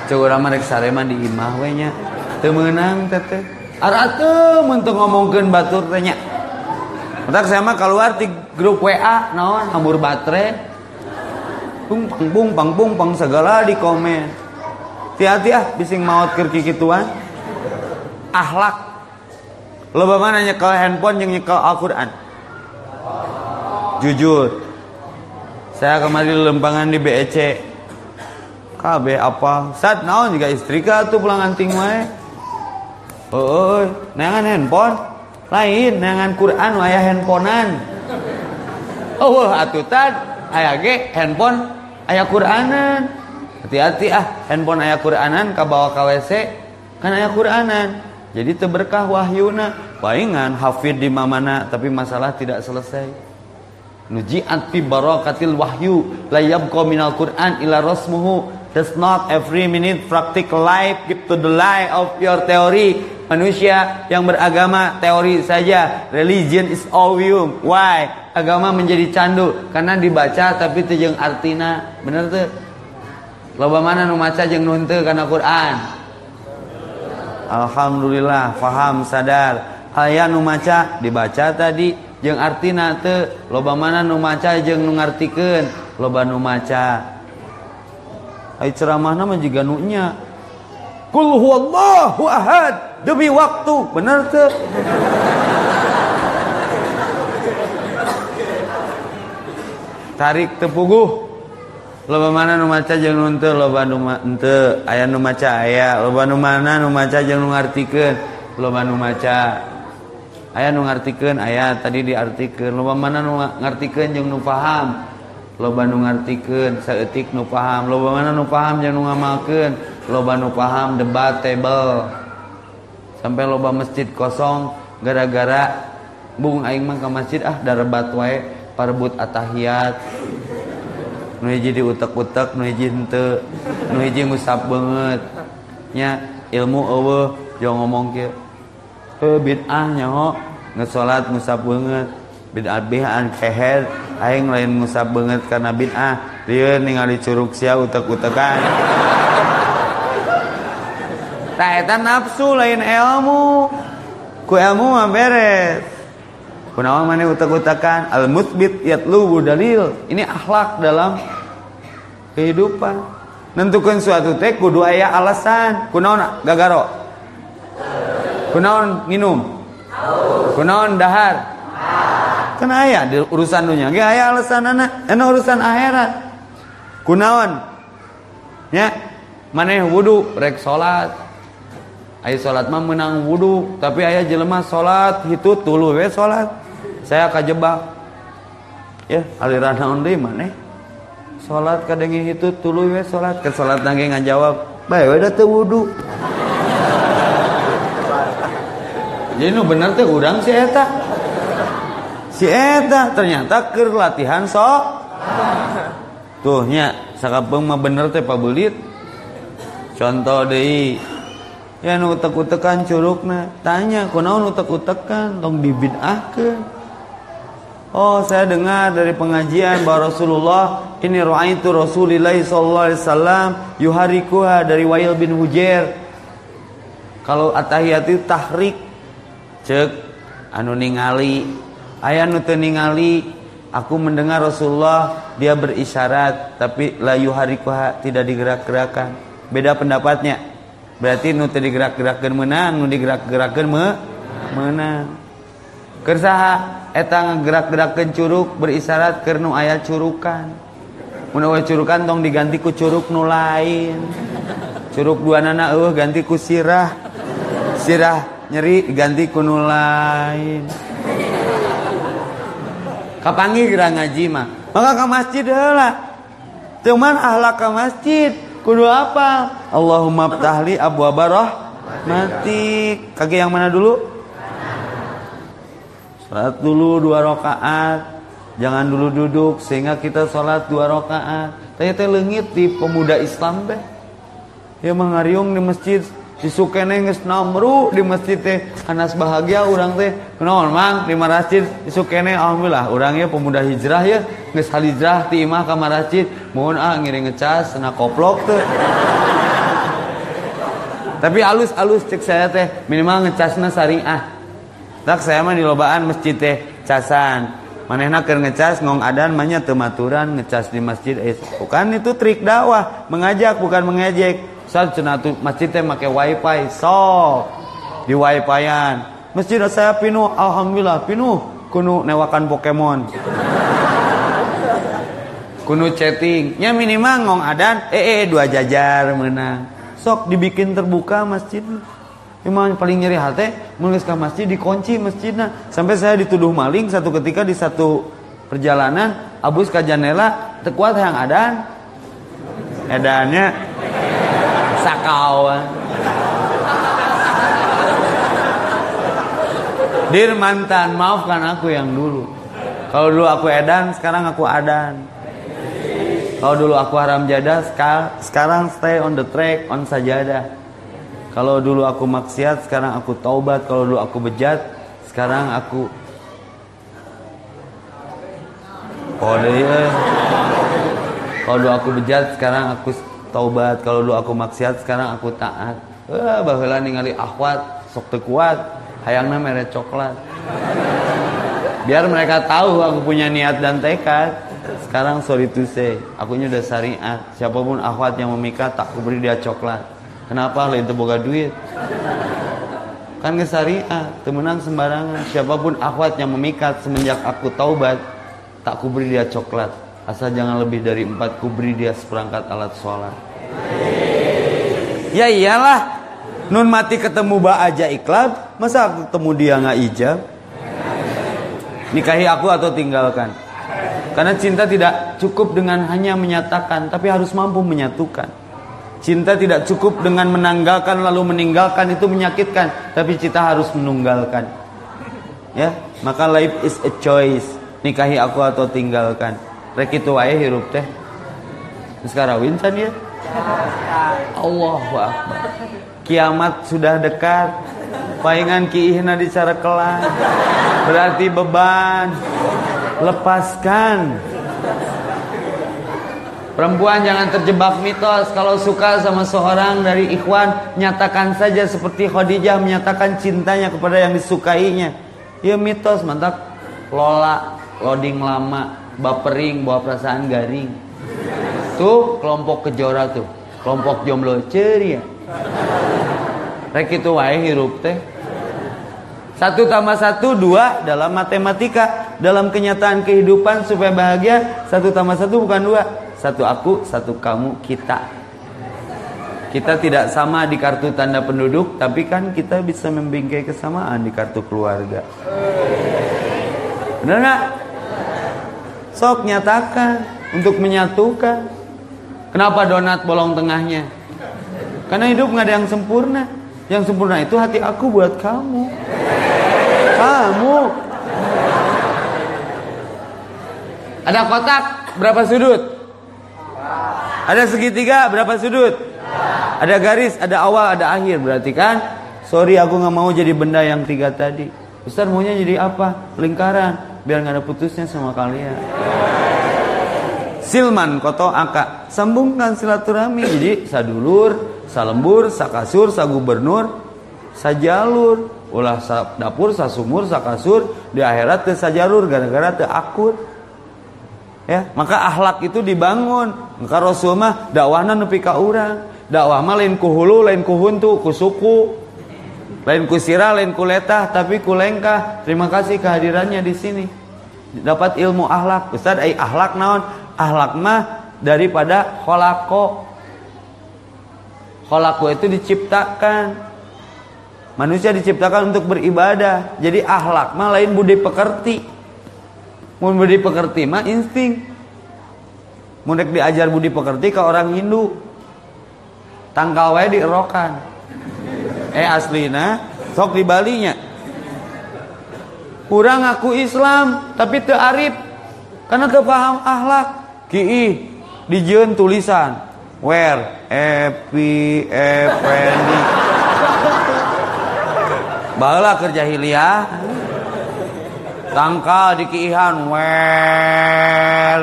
ceu urang rek sare mah di imah we nya. Teu meunang teteh ara teu mun teu ngomongkeun batur teh nya. Entar saya mah keluar di grup WA naon hambur baterai. Bung pang bung pang bung pang segala di komen. Hati-hati ah bising maut keur kikituan. Ahlak. Lo mana nyekel handphone yang nyekel Al-Qur'an? Jujur. Saya kemarin lempangan di BEC. KB apa? Saat naon juga istri ka tuh pulang anting wae. Oh, nangan handphone lain dengan Quran aya handphonean oh atutan aya ge handphone ayat Quranan hati-hati ah. Handphone ayat Quranan kabawa KWC kan ayat Quranan. Jadi teberkah wahyuna. Palingan hafid di mana tapi masalah tidak selesai. Nujiat fi barakatil wahyu la yabqa minal Qur'an ila rasmuhu. Does not every minute practical life give to the lie of your theory. Manusia yang beragama teori saja. Religion is ovium why? Agama menjadi candu. Karena dibaca tapi teu artina bener tuh loba mana nu maca jeung nu karena Quran. Alhamdulillah faham sadar. Aya nu maca dibaca tadi jeung artina teu loba mana nu maca jeung nu ngartikeun. Loba nu maca. Ai ceramahna mah jiga nu nya Kul huwallahu ahad demi waktu. Bener teu tarik tepuguh loba mana numaca jeung nu teu loba nu henteu. Aya nu maca aya. Loba nu mana numaca jeung nungartikeun loba nu maca aya nu ngartikeun aya tadi diartikeun. Loba mana nu ngartikeun jeung nu paham. Loba nu ngartikeun saeutik nu paham. Loba mana nu paham jeung nu ngamalkeun. Loba nu paham debatable sampai loba masjid kosong gara-gara bung aing mah ka masjid ah darebat wae parebut atahiyat nu hiji diutek-utek nu hiji henteu nu hiji ngusap beungeut nya ilmu eueuh jangan ngomong kieu eh bid'ah nyaho ngesolat ngusap banget. Bid'ah bihan keher aing lain ngusap banget karena bid'ah. Dia ningali curug sia utek-utekan. *laughs* Tak nafsu lain ilmu ku ilmu mah beres kunaon mana utek-utekan al musbit yatlubu dalil. Ini akhlak dalam kehidupan. Nentukan suatu teh kudu aya alasan. Kunaon gagaro? Kunaon nginum? Kunaon dahar? Kan aya di urusan dunia ge aya alasan anak eno urusan akhirat. Kunaon? Ya maneh wudu rek salat aya salat mah menang wudu tapi aya jelema salat hitu tulu we salat saya kajebak. Ya aliran naon deui maneh salat kadengi hitu tulu we salat ke salat nangge ngajawab bae we da teu wudu. Jadi nu bener teh urang si eta. Si eta ternyata ker latihan sok tuh nya sakapeung mah bener teh pabelit. Contoh deui ya nu utek-utekan curugna. Tanya kunaon utek-utekan? Tong dibid'ahkeun Oh saya dengar dari pengajian bahwa Rasulullah ini ra'aitu Rasulullah sallallahu alaihi wasallam yuharikuha dari Wail bin Hujair. Kalau atahiyat itu tahrik cek anu ningali ayah nu ningali aku mendengar Rasulullah dia berisyarat tapi layu harikuha tidak digerak-gerakan. Beda pendapatnya berarti nu teu digerak-gerakeun menang nu digerak-gerakeun me menang kersaha eta ngagerak-gerakeun curug berisyarat keur nu aya curukan. Mun curukan tong diganti ku curug nu lain. Curug dua nana eueuh ganti ku sirah. Sirah nyeri ganti kuno lain. Kapangi kira ngaji mah? Maka ke masjid lah. Cuman ahlak ke masjid kudu apa? Allahumma ftahli abu abarah. Mati. Kaki yang mana dulu? Sholat dulu dua rakaat. Jangan dulu duduk sehingga kita sholat dua rakaat. Tanya lengit di pemuda Islam deh. Ya mengariung di masjid. Disukene geus namru di masjid teh. Anas bahagia urang teh. Kunaon mang di masjid disukene alhamdulillah urang ya pemuda hijrah ya geus hijrah ti imah ka masjid. Mohon ah ngiring ngecas sana koplok teh. Tapi alus-alus cek saya teh minimal ngecasna syariah tak saya mah di lobaan masjid teh casan. Manehna keur ngecas ngong adan manya tematuran ngecas di masjid. Eh, bukan itu trik dakwah mengajak bukan mengejek. Ustaz cenatu masjid teh make wifi so di wifi-an. Masjid saya pinuh. Alhamdulillah pinuh. Kuno newakan Pokemon. Kuno chatting. Nya minimal ngong adan eh, eh dua jajar menang. Sok dibikin terbuka masjid. Emang paling nyeri hati menulis ke masjid dikunci masjidnya sampai saya dituduh maling satu ketika di satu perjalanan abus ke janela tekuat yang ada edannya sakau Dir mantan, maafkan aku yang dulu. Kalau dulu aku edan, sekarang aku adan. Kalau dulu aku haram jadah, sekarang stay on the track, on sajadah. Kalau dulu aku maksiat, sekarang aku taubat. Kalau dulu aku bejat, sekarang aku Oh, eh. Kalau dulu aku bejat, sekarang aku taubat. Kalau dulu aku maksiat, sekarang aku taat. Wah, baheula ningali akhwat sok kuat hayangna coklat biar mereka tahu aku punya niat dan tekad sekarang sorry to say aku udah syariat siapa pun akhwat yang memikat tak aku beri dia coklat. Kenapa? Lain boga duit. Kan ke syariat temenan sembarangan. Siapa pun akhwat yang memikat semenjak aku taubat tak ku beri dia coklat. Asal jangan lebih dari empat ku beri dia seperangkat alat sholat. Ya iyalah. Nun mati ketemu ba aja iklan, masa aku ketemu dia nggak ijab? Nikahi aku atau tinggalkan. Karena cinta tidak cukup dengan hanya menyatakan, tapi harus mampu menyatukan. Cinta tidak cukup dengan menanggalkan lalu meninggalkan itu menyakitkan, tapi cinta harus menunggalkan. Ya, maka life is a choice. Nikahi aku atau tinggalkan. Rek itu wae hirup teh. Sekarang wincan ya. Allahu Akbar kiamat sudah dekat paingan kiihna kelas berarti beban lepaskan. Perempuan jangan terjebak mitos. Kalau suka sama seorang dari ikhwan nyatakan saja seperti Khadijah menyatakan cintanya kepada yang disukainya. Ya mitos mantap. Lola loading lama bapering bawa perasaan garing. Tuh kelompok kejora tuh. Kelompok jomblo ceria. Rek itu wae hirup teh. Satu tambah satu dua dalam matematika, dalam kenyataan kehidupan supaya bahagia satu tambah satu bukan dua, satu aku, satu kamu, kita. Kita tidak sama di kartu tanda penduduk, tapi kan kita bisa membingkai kesamaan di kartu keluarga. Benar nggak? Sok nyatakan untuk menyatukan. Kenapa donat bolong tengahnya? Karena hidup nggak ada yang sempurna. Yang sempurna itu hati aku buat kamu. Kamu. Ada kotak berapa sudut? Ada segitiga berapa sudut? Ada garis, ada awal, ada akhir. Berarti kan, sorry aku nggak mau jadi benda yang tiga tadi. Ustaz maunya jadi apa? Lingkaran, biar nggak ada putusnya sama kalian. Silman koto aka sambungkan silaturahmi jadi sadulur salembur sakasur sagubernur sajalur ulah sa dapur sasumur sakasur di akhirat ke sajalur gara-gara te akur ya maka akhlak itu dibangun. Maka Rasul mah dakwahna nepi ka urang. Dakwah mah lain ku hulu lain ku huntu ku suku lain ku sira lain ku letah tapi ku lengkah. Terima kasih kehadirannya di sini. Dapat ilmu akhlak Ustaz ai akhlak naon? Akhlak mah daripada kholako. Kholakwa itu diciptakan. Manusia diciptakan untuk beribadah. Jadi ahlak mah lain budi pekerti. Mun budi pekerti mah insting. Mundek diajar budi pekerti ke orang Hindu. Tangkal wae dierokan. Eh aslina sok di Balinya. Kurang aku Islam tapi teu arif karena teu paham akhlak. Kiih dijieun tulisan Where? Epi Effendi. Bala kerja hiliyah. tangkal dikihan well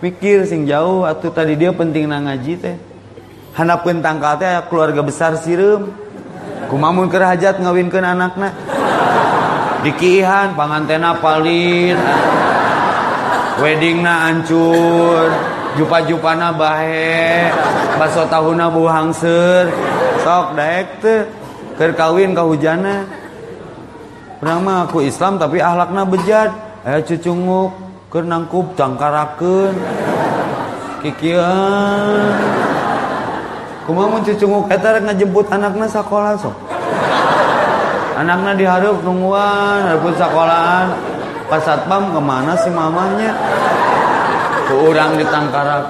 pikir sing jauh atau tadi dia penting na ngaji teh. Hanapkeun tangkal teh keluarga besar sireum kumamun keur hajat ngawinkeun anakna. Dikihan pangantena palit. Weddingna ancur. Jupa-jupana bahe. Baso tahuna buhangseur. Sok daek teh. Keur kawin ka hujana. Pernah mah aku Islam tapi ahlakna bejat. Aya cucunguk keur nangkup tangkarakeun kikieuan kumaha mun cucunguk eta rek ngajemput anakna sakola sok. Anakna dihareup nungguan hareup sekolahan pas satpam ke mana si mamanya? Ku urang ditangkarak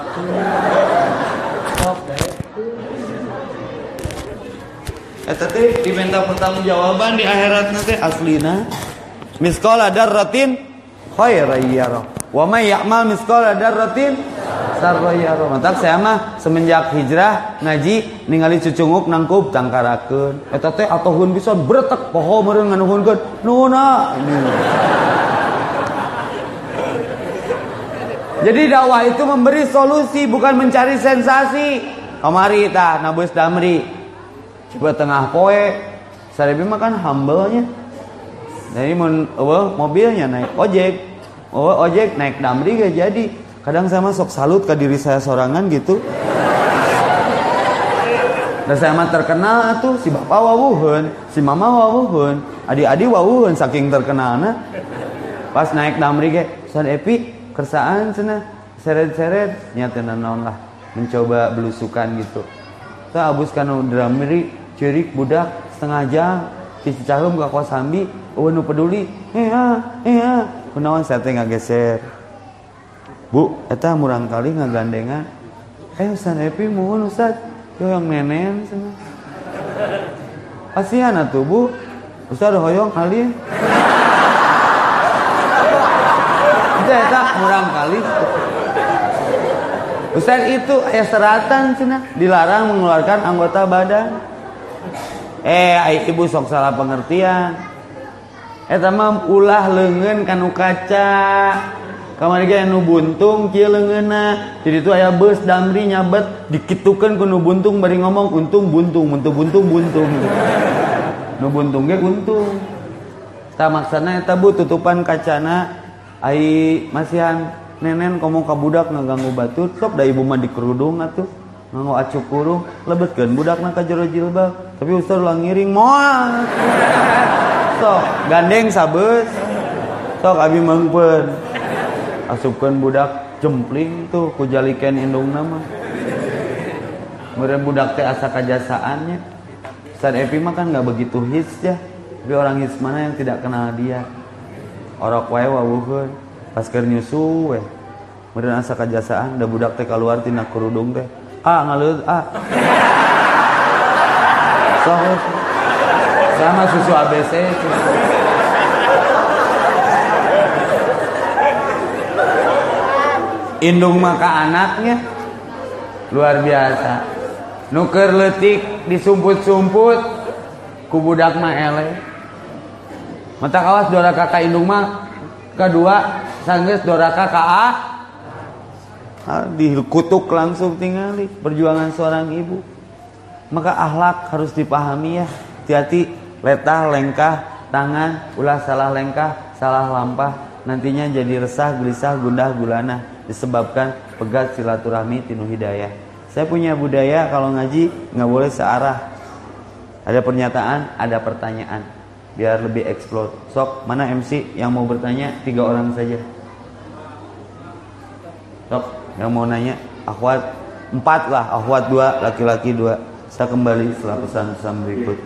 eta teh diminta pertanggungjawaban di akhirat nanti. Aslina miskola darratin khairan yarah wa may ya'mal miskola darratin sarra yarah mantak saya mah semenjak hijrah ngaji ningali cucunguk nangkup tangkarakeun. Eta teh atohun bisa bretek poho meureun nganuhunkeun nuna jadi dakwah itu memberi solusi bukan mencari sensasi. Kamari tah nabus damri coba tengah poe sarebi makan humble-nya. Jadi mun mobilnya naik ojek. Oh ojek naik damri gak jadi. Kadang sama sok salut ke diri saya sorangan gitu. Dan saya mah terkenal tuh si bapak wawuhun si mama wawuhun adik-adik wawuhun saking terkenalnya pas naik damri ge san epi kersaan sana seret-seret. Nyatin naon lah mencoba belusukan gitu. Kita abus kanu damri cerik budak setengah jam. Di Cicahem ke Kosambi oh nu peduli. Eh ah kunaon saya teh geser Bu eta murang kali ngagandengan. Eh Ustaz Epi mohon Ustaz. Yang nenen sana kasihan atuh Bu. Ustaz hoyong kali. Itu eta murang kali. Ustaz itu ayah seratan cina. Dilarang mengeluarkan anggota badan eh ibu sok salah pengertian. Eta mah ulah leungeun kanu kaca. Kamari ge nu buntung kieu leungeunna jadi itu aya bus damri nyabet dikitukeun ku nu buntung bari ngomong untung buntung buntung buntung buntung. Nu buntung ge untung. Ta maksana eta bu tutupan kacana ai masihan nenen komo ka budak ngaganggu batu sok da ibu mah di kerudung atuh nganggo acuk kurung lebetkeun budak ka jero jilbab tapi ustaz ulah ngiring moal. Sok gandeng sabes. Sok abi mengpeun asupkeun budak jempling tuh ku jalikeun indungna mah Meureun budak teh asa kajasaannya. Ustaz Epi mah kan nggak begitu hits ya. Tapi orang hits mana yang tidak kenal dia orok wae wawuheun. Pas keur nyusu we meureun asa kajasaan da budak teh keluar tina kerudung teh ah ngalut. Ah. So, sama susu ABC indung maka anaknya. Luar biasa. Nuker letik disumput-sumput. Ku budak mah ele. Mata kawas doraka ka indung mah. Kedua sanggeus doraka ka ah dikutuk langsung tinggali perjuangan seorang ibu. Maka akhlak harus dipahami ya. Hati-hati letah lengkah tangan ulah salah lengkah salah lampah. Nantinya jadi resah gelisah gundah gulana disebabkan pegat silaturahmi tinu hidayah. Saya punya budaya kalau ngaji nggak boleh searah. Ada pernyataan ada pertanyaan. Biar lebih eksplor. Sok mana MC yang mau bertanya? Tiga orang saja. Sok yang mau nanya akhwat empat lah akhwat dua laki-laki dua saya kembali setelah pesan-pesan berikut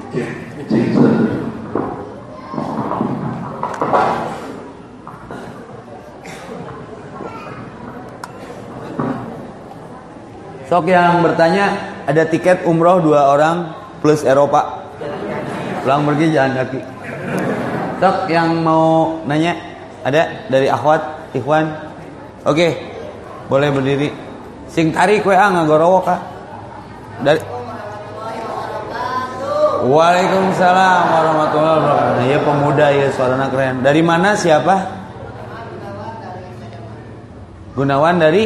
Sok yang bertanya ada tiket umroh dua orang plus Eropa. Pulang pergi jalan kaki. Sok yang mau nanya ada dari akhwat, ikhwan. Oke, boleh berdiri. Sing tarik we ah ngagorowo kak. Dari Waalaikumsalam warahmatullahi wabarakatuh. Ya pemuda ya suaranya keren. Dari mana siapa? Gunawan dari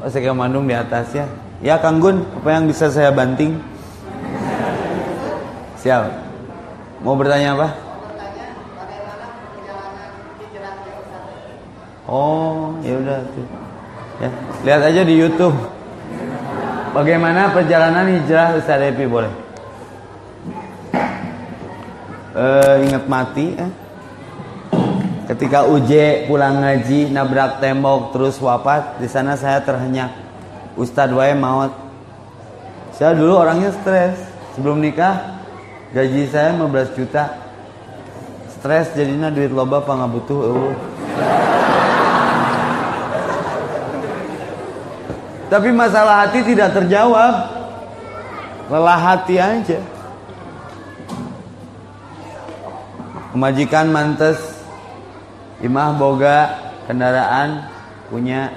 oh, saya Mandung di atas ya. Ya Kang Gun, apa yang bisa saya banting? Siap. Mau bertanya apa? Oh, ya udah tuh. Ya, lihat aja di YouTube. Bagaimana perjalanan hijrah Ustaz Epi boleh? Uh, ingat mati eh? Ketika UJ pulang ngaji nabrak tembok terus wafat di sana saya terhenyak. Ustadz wae maut. Saya dulu orangnya stres sebelum nikah gaji saya 15 juta. Stres jadinya duit loba apa nggak butuh uh. Tapi masalah hati tidak terjawab. Lelah hati aja. Kemajikan mantes. Imah boga kendaraan punya.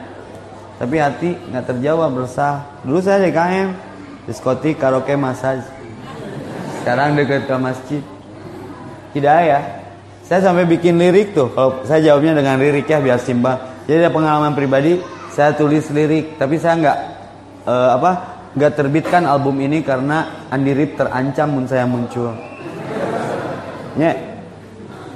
Tapi hati nggak terjawab resah. Dulu saya DKM diskotik karaoke massage. Sekarang dekat ke masjid. Hidayah saya sampai bikin lirik tuh. Kalau saya jawabnya dengan lirik ya biar simpel. Jadi ada pengalaman pribadi saya tulis lirik tapi saya nggak uh, apa nggak terbitkan album ini karena Andi Rip terancam mun saya muncul ya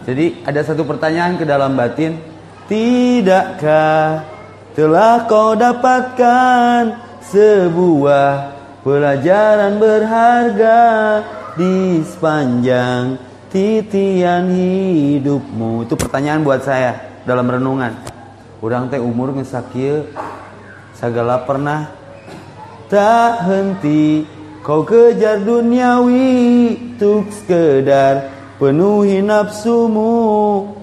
jadi ada satu pertanyaan ke dalam batin tidakkah telah kau dapatkan sebuah pelajaran berharga di sepanjang titian hidupmu. Itu pertanyaan buat saya dalam renungan. Urang teh umur ngesakil segala pernah. Tak henti. Kau kejar duniawi. Tuk sekedar penuhi nafsumu.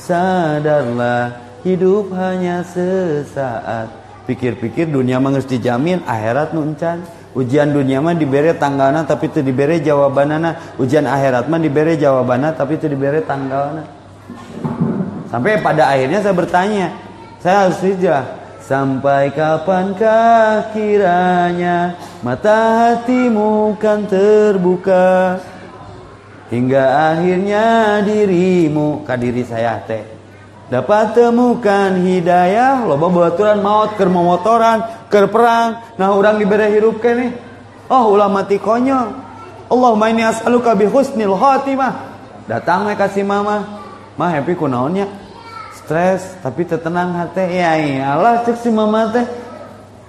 Sadarlah hidup hanya sesaat. Pikir-pikir dunia mengerti dijamin akhirat nuncan ujian dunia mah diberi tanggana tapi itu diberi jawabanana. Ujian akhirat mah diberi jawabanana tapi itu diberi tanggalana sampai pada akhirnya saya bertanya saya harus hijrah. Sampai kapankah kiranya mata hatimu kan terbuka? Hingga akhirnya dirimu kadiri saya teh. Dapat temukan hidayah loba baturan maut ker motoran ker perang. Nah orang diberi hirup kene oh ulah mati konyol. Allahumma inni as'aluka husnil khatimah. Datang kasih mama. Mah happy ku naonnya stres tapi tenang hati ya iyalah cek si mama teh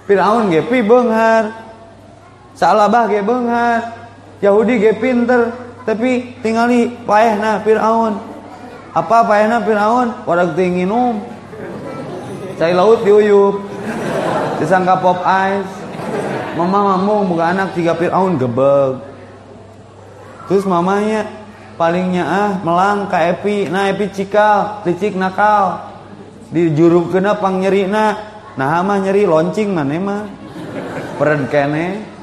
Firaun ge pi beunghar Salabah ge beunghar Yahudi ge pinter tapi tingali paehna Firaun apa payahna Firaun? Warak tinginum. Cai laut diuyup. Disangka pop ice. Mama mamu buka anak tiga Firaun gebeg. Terus mamanya palingnya ah melang ka Epi. Nah Epi cikal, licik nakal. Di juru kena pang nyeri na. Nah mah nyeri loncing mana mah. Peren kene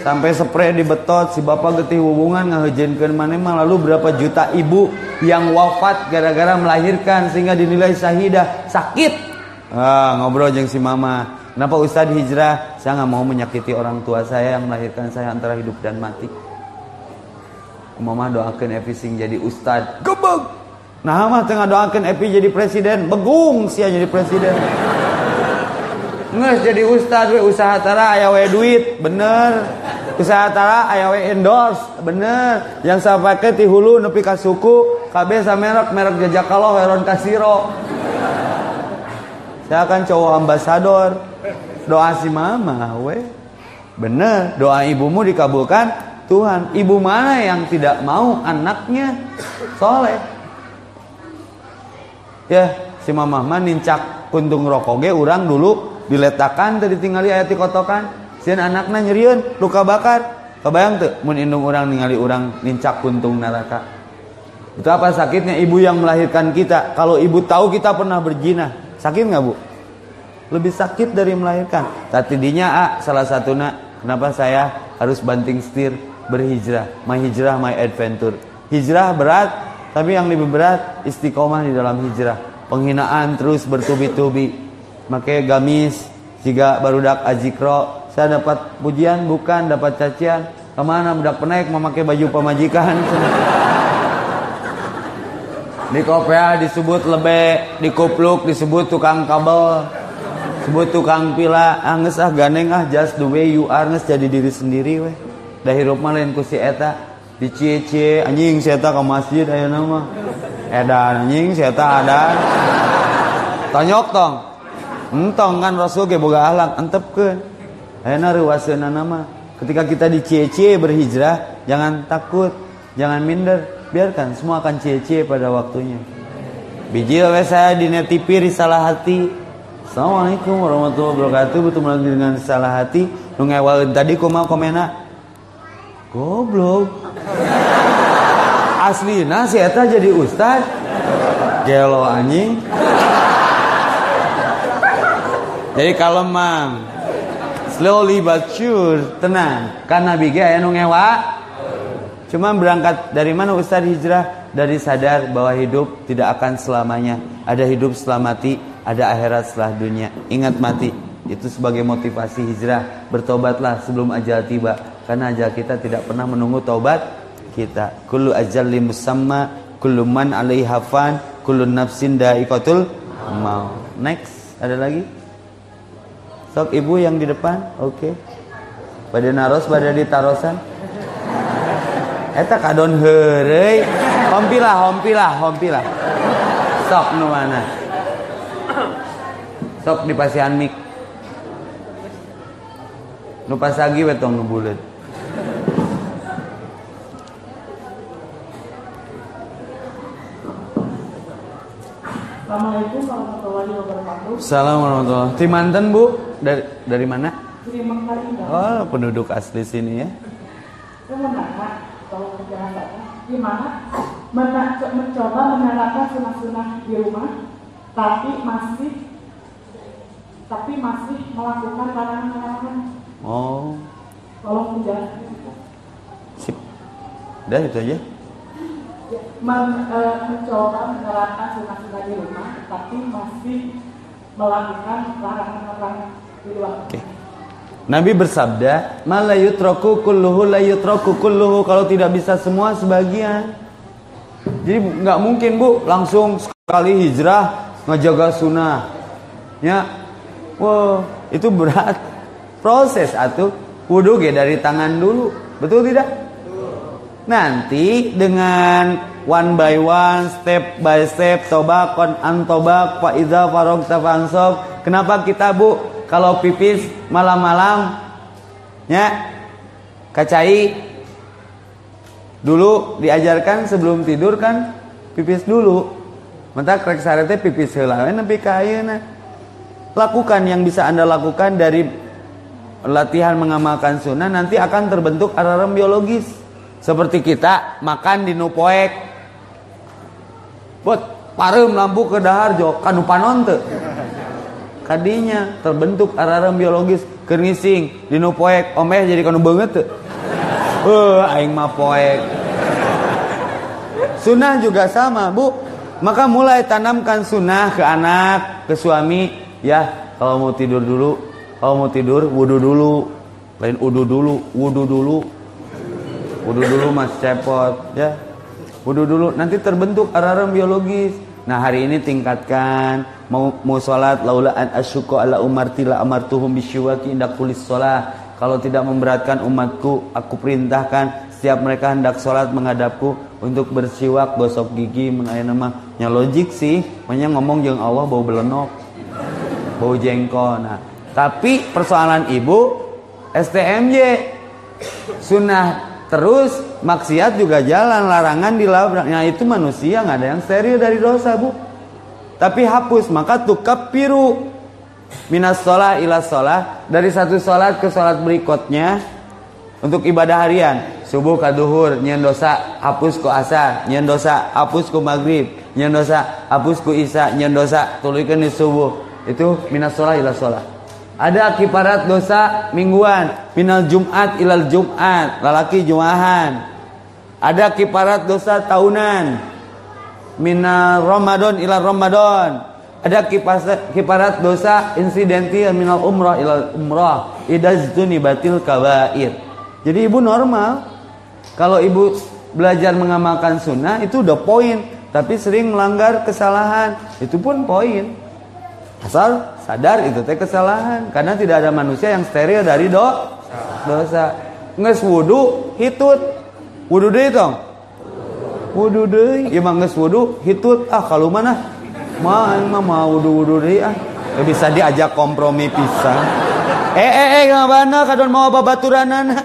sampai spray di betot si bapak getih hubungan ngahejenkeun mana mah lalu berapa juta ibu yang wafat gara-gara melahirkan sehingga dinilai syahidah sakit ah, ngobrol jeng si mama kenapa Ustadz hijrah saya nggak mau menyakiti orang tua saya yang melahirkan saya antara hidup dan mati mama doakan Evi sing jadi Ustadz gebeg! Nah mah tengah doakan Evi jadi presiden. Begung sih jadi presiden. Nges jadi ustad we usaha tara aya we duit. Bener. Usaha tara aya we endorse. Bener. Yang sampai ti hulu nepi ka suku. Kabeh merek merek jejak kalau heron kasiro saya akan cowok ambasador. Doa si mama we. Bener. Doa ibumu dikabulkan Tuhan ibu mana yang tidak mau anaknya soleh? Ya si mama mah nincak kuntung rokok ge urang dulu diletakkan tadi tinggali ayat kotokan. Sian anaknya nyeriun luka bakar. Kebayang tuh mun indung orang ningali orang nincak kuntung neraka. Itu apa sakitnya ibu yang melahirkan kita? Kalau ibu tahu kita pernah berzina sakit nggak bu? Lebih sakit dari melahirkan. Tapi dinya ah, salah satu nak kenapa saya harus banting setir berhijrah. My hijrah my adventure. Hijrah berat tapi yang lebih berat istiqomah di dalam hijrah. Penghinaan terus bertubi-tubi. Make gamis jika barudak ajikro saya dapat pujian bukan dapat cacian. Ke mana budak penaik memakai baju pemajikan. *laughs* Di kopea disebut lebih di kupluk disebut tukang kabel. Disebut tukang pila. Anges ah ganeng ah just the way you are nges jadi diri sendiri weh dah hirup mah lain ku eta. Di cie anjing si eta ke masjid ayo nama edan anjing si eta ada. Tanyok tong. Entong kan Rasul ge boga ahlak antepkeun ayeuna reuaseuna nama ketika kita dicie-cie berhijrah jangan takut jangan minder. Biarkan semua akan cie-cie pada waktunya. Biji we saya di TV risalah hati. Assalamualaikum warahmatullahi wabarakatuh. Bertemu lagi dengan risalah hati. Nu tadi kumaha komena goblok asli nah si eta jadi ustad gelo anjing jadi kalau mang slowly but sure tenang karena biga aya nu ngewa Cuma berangkat dari mana Ustaz hijrah? Dari sadar bahwa hidup tidak akan selamanya. Ada hidup setelah mati, ada akhirat setelah dunia. Ingat mati, itu sebagai motivasi hijrah. Bertobatlah sebelum ajal tiba. Karena ajal kita tidak pernah menunggu taubat kita. Kullu ajali musamma, kullu man alaihi hafan, kullu nafsin da'iqatul mau. Next, ada lagi? Sok ibu yang di depan, oke. Okay. Pada naros, pada ditarosan. Eta kadon heureuy. Hompilah, hompilah, hompilah. Sok nu mana? Sok di pasihan mik. Nu pasagi we tong ngebuleut. Assalamualaikum warahmatullahi wabarakatuh. Assalamualaikum warahmatullahi Timanten Bu, dari dari mana? Dari. Oh, penduduk asli sini ya. Kalau penjelasannya, gimana mena- mencoba menerapkan sunah-sunah di rumah, tapi masih tapi masih melakukan larangan-larangan. Oh, Tolong penjelasan. sip. Udah itu aja. Men- eh, mencoba menerapkan sunah-sunah di rumah, tapi masih melakukan larangan-larangan di luar. Oke. Nabi bersabda, "Ma la yutraku kulluhu la yutraku kulluhu." Kalau tidak bisa semua sebagian. Jadi nggak mungkin Bu langsung sekali hijrah ngejaga sunnah. Ya. Wow, itu berat. Proses atuh. Wudu ge dari tangan dulu. Betul tidak? Nanti dengan one by one, step by step, tobak kon antobak, fa iza farogta fansab. Kenapa kita bu kalau pipis malam-malam, ya kacai dulu diajarkan sebelum tidur kan pipis dulu. Mata krek sarete pipis heula we nepi ka ayeuna. Lakukan yang bisa anda lakukan dari latihan mengamalkan sunnah nanti akan terbentuk alarm biologis. Seperti kita makan di nupoek. Buat pareum lampu ke dahar jo kanu panon teu. Kadinya terbentuk alarm biologis kernising di nupoek omeh jadi kanu banget teu. Heuh aing mah poek. Sunnah juga sama, Bu. Maka mulai tanamkan sunnah ke anak, ke suami, ya. Kalau mau tidur dulu, kalau mau tidur wudu dulu. Lain wudu dulu, wudu dulu. Wudu dulu Mas cepot, ya. Wudu dulu, nanti terbentuk alarm biologis. Nah, hari ini tingkatkan mau mau salat laula an asyqa ala umarti la amartuhum bisyuwaki inda kulis shalah. Kalau tidak memberatkan umatku, aku perintahkan setiap mereka hendak sholat menghadapku untuk bersiwak, gosok gigi, mengenai nama. Ya logik sih, makanya ngomong jeung Allah bau belenok, bau jengkol. Nah, tapi persoalan ibu STMJ sunnah terus maksiat juga jalan larangan dilabrak. Nah itu manusia nggak ada yang steril dari dosa bu. Tapi hapus maka tukap piru. Minas sholat ila sholat dari satu sholat ke sholat berikutnya untuk ibadah harian. Subuh ke duhur nyen dosa hapus ku asar. Nyen dosa hapus ku maghrib. Nyen dosa hapus ku isya. Nyen dosa tuluykeun di subuh. Itu minas sholat ila sholat ada kiparat dosa mingguan minal jumat ilal jumat lalaki jumahan. Ada kiparat dosa tahunan minal ramadan ilal ramadan. Ada kiparat, dosa insidentil minal umrah ilal umrah idaztuni batil kabair. Jadi ibu normal. Kalau ibu belajar mengamalkan sunnah itu udah poin. Tapi sering melanggar kesalahan itu pun poin. Asal sadar itu teh kesalahan. Karena tidak ada manusia yang steril dari do dosa. Nges wudu hitut. Wudu deh tong? Wudu deh mah nges wudu hitut. Ah kalau mana mah mah mau wudu wudu deh ah. Ya bisa diajak kompromi pisang eh eh eh ngabana kadon mau babaturanana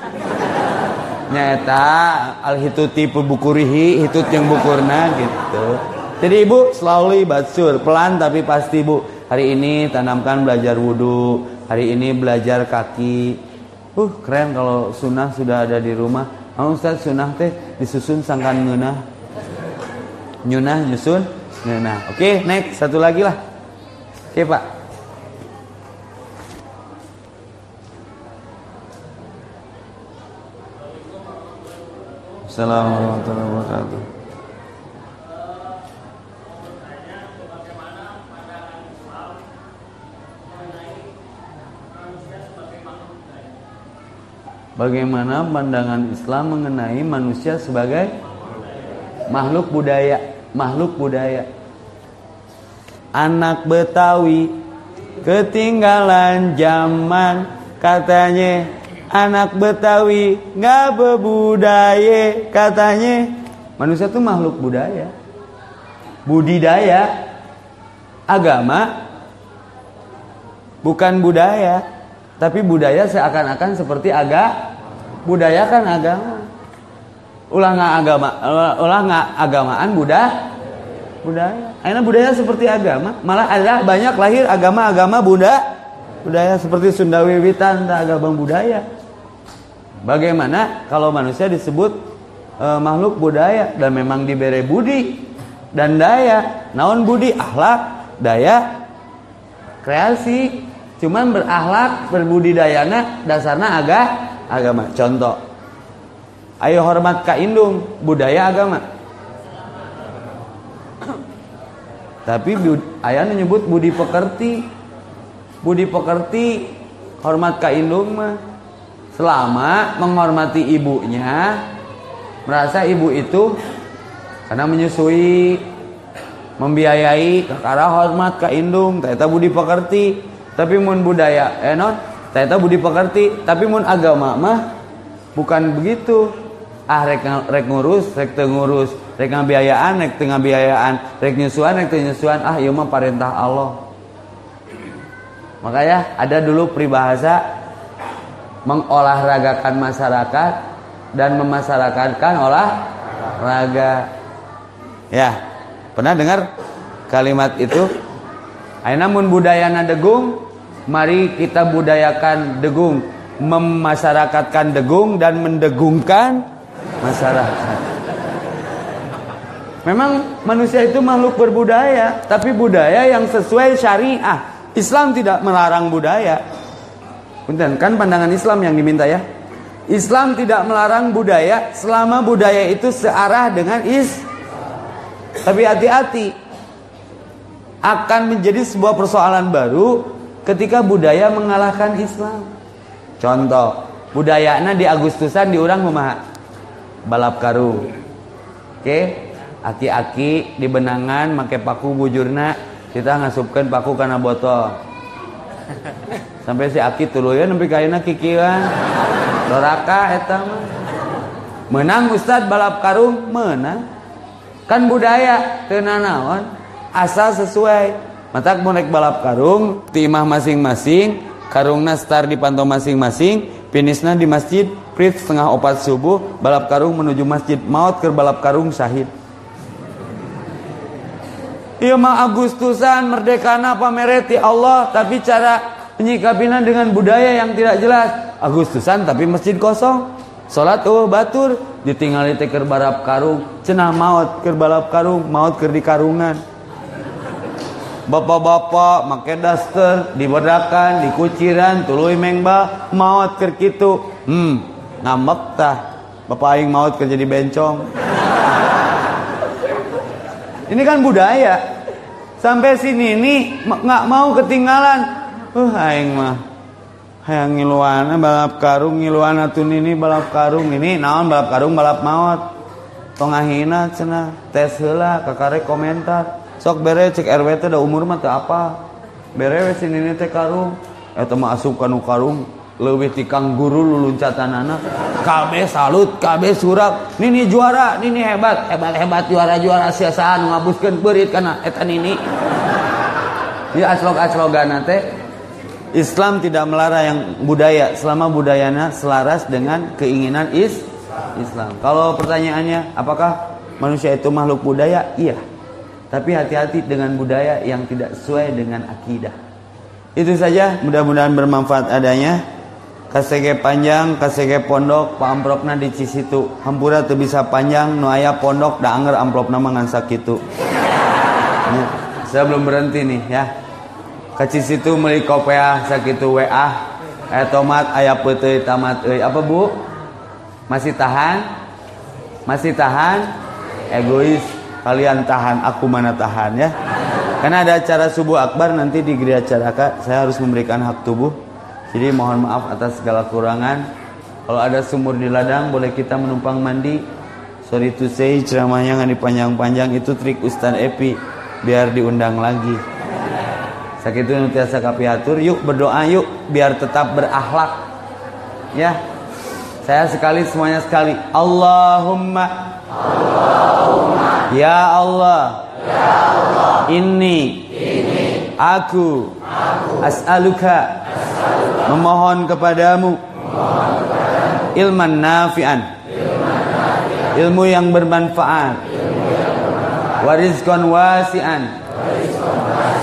nyata al hituti bukurihi hitut yang bukurna gitu. Jadi ibu slowly but sure pelan tapi pasti bu hari ini tanamkan belajar wudhu hari ini belajar kaki. Uh keren kalau sunnah sudah ada di rumah. Oh, Ustaz sunnah teh disusun sangkan ngeunah nyunah nyusun ngeunah oke okay, next. Satu lagi lah. Oke okay, pak. Assalamualaikum warahmatullahi wabarakatuh. Bagaimana pandangan Islam mengenai manusia sebagai makhluk budaya, makhluk budaya. Anak Betawi ketinggalan zaman. Katanya anak Betawi nggak berbudaya katanya manusia itu makhluk budaya. Budidaya. Agama. Bukan budaya tapi budaya seakan-akan seperti agak budaya kan agama. Ulah agama ulah agamaan buddha budaya. Akhirnya budaya seperti agama. Malah ada banyak lahir agama-agama Buddha budaya seperti Sunda Wiwitan agama budaya. Bagaimana kalau manusia disebut e, makhluk budaya dan memang diberi budi dan daya. Naon budi? Akhlak daya kreasi cuman berakhlak berbudidayana dasarnya agak agama. Contoh ayo hormat ka indung budaya agama. Tapi ayah menyebut budi pekerti. Budi pekerti hormat ka indung mah selama menghormati ibunya merasa ibu itu karena menyusui membiayai karena hormat ka indung ternyata budi pekerti tapi mun budaya eh non? Ternyata budi pekerti tapi mun agama mah bukan begitu. Ah rek, rek ngurus rek ngurus. Rek ngabiayaan rek tengah biayaan rek nyusuan rek nyusuan. Ah iya mah perintah Allah. Makanya ada dulu peribahasa mengolahragakan masyarakat dan memasyarakatkan olahraga. Ya pernah dengar kalimat itu? Ayo namun budayana degung mari kita budayakan degung memasyarakatkan degung dan mendegungkan masyarakat Memang manusia itu makhluk berbudaya, tapi budaya yang sesuai syariah. Islam tidak melarang budaya. Punten, kan pandangan Islam yang diminta ya. Islam tidak melarang budaya selama budaya itu searah dengan is. Tapi hati-hati. Akan menjadi sebuah persoalan baru ketika budaya mengalahkan Islam. Contoh, budayanya di Agustusan diurang memah balap karung. Oke, okay? aki-aki di benangan make paku bujurna kita ngasupkan paku karena botol. Sampai si aki tuluyan sampai kaina kikiran. Doraka eta mah. Menang ustad balap karung menang. Kan budaya tenanawan asal sesuai matak monek balap karung timah masing-masing karungna star di pantau masing-masing finisna di masjid prit setengah opat subuh balap karung menuju masjid maut ke balap karung syahid Iya mah Agustusan merdekana pamereti Allah tapi cara penyikapinan dengan budaya yang tidak jelas. Agustusan tapi masjid kosong. Salat oh batur ditinggali teh balap karung, cenah maut keur balap karung, maut keur di karungan. Bapak-bapak make daster dibedakan, dikuciran, tuluy mengba, maut keur kitu. Hmm, ngambek tah. Bapak aing maut keur jadi bencong. Ini kan budaya. Sampai sini nih nggak mau ketinggalan. Uh, aing mah. Hayang ngiluana balap karung ngiluana tun ini balap karung ini naon balap karung balap maut. Tongahina cenah tes heula kakare komentar. Sok bere cek RW da umur mah apa. Bere sini teh karung. Eta mah asup kanu karung. Leuwih ti kang guru luluncatan anak KB salut KB surak. Nini juara nini hebat. Hebat hebat juara juara siasaan ngabuskeun beurit kana. Eta nini. Ya aslog aslogan teh Islam tidak melarang yang budaya. Selama budayanya selaras dengan keinginan is Islam. Kalau pertanyaannya apakah manusia itu makhluk budaya? Iya tapi hati-hati dengan budaya yang tidak sesuai dengan akidah. Itu saja mudah-mudahan bermanfaat adanya. Kasege panjang kasege pondok pa amplopna di Cisitu. Hampura tuh bisa panjang nu aya pondok da anger amplopna mah sakitu ya, saya belum berhenti nih ya. Ke Cisitu meuli kopea sakitu WA aya tomat aya peuteui tamat euy apa Bu? Masih tahan? Masih tahan? Egois. Kalian tahan, aku mana tahan ya. Karena ada acara subuh akbar nanti di gereja Caraka, saya harus memberikan hak tubuh. Jadi mohon maaf atas segala kurangan. Kalau ada sumur di ladang, boleh kita menumpang mandi. Sorry to say, ceramahnya nggak dipanjang-panjang. Itu trik Ustaz Epi, biar diundang lagi. Sakit itu nutiasa kapiatur. Yuk berdoa yuk, biar tetap berakhlak. Ya, saya sekali semuanya sekali. Allahumma Allahumma Ya Allah. Ini Aku. As'aluka. Memohon kepadamu. Memohon Ilman nafi'an. Ilmu yang bermanfaat. Warizkon wasi'an.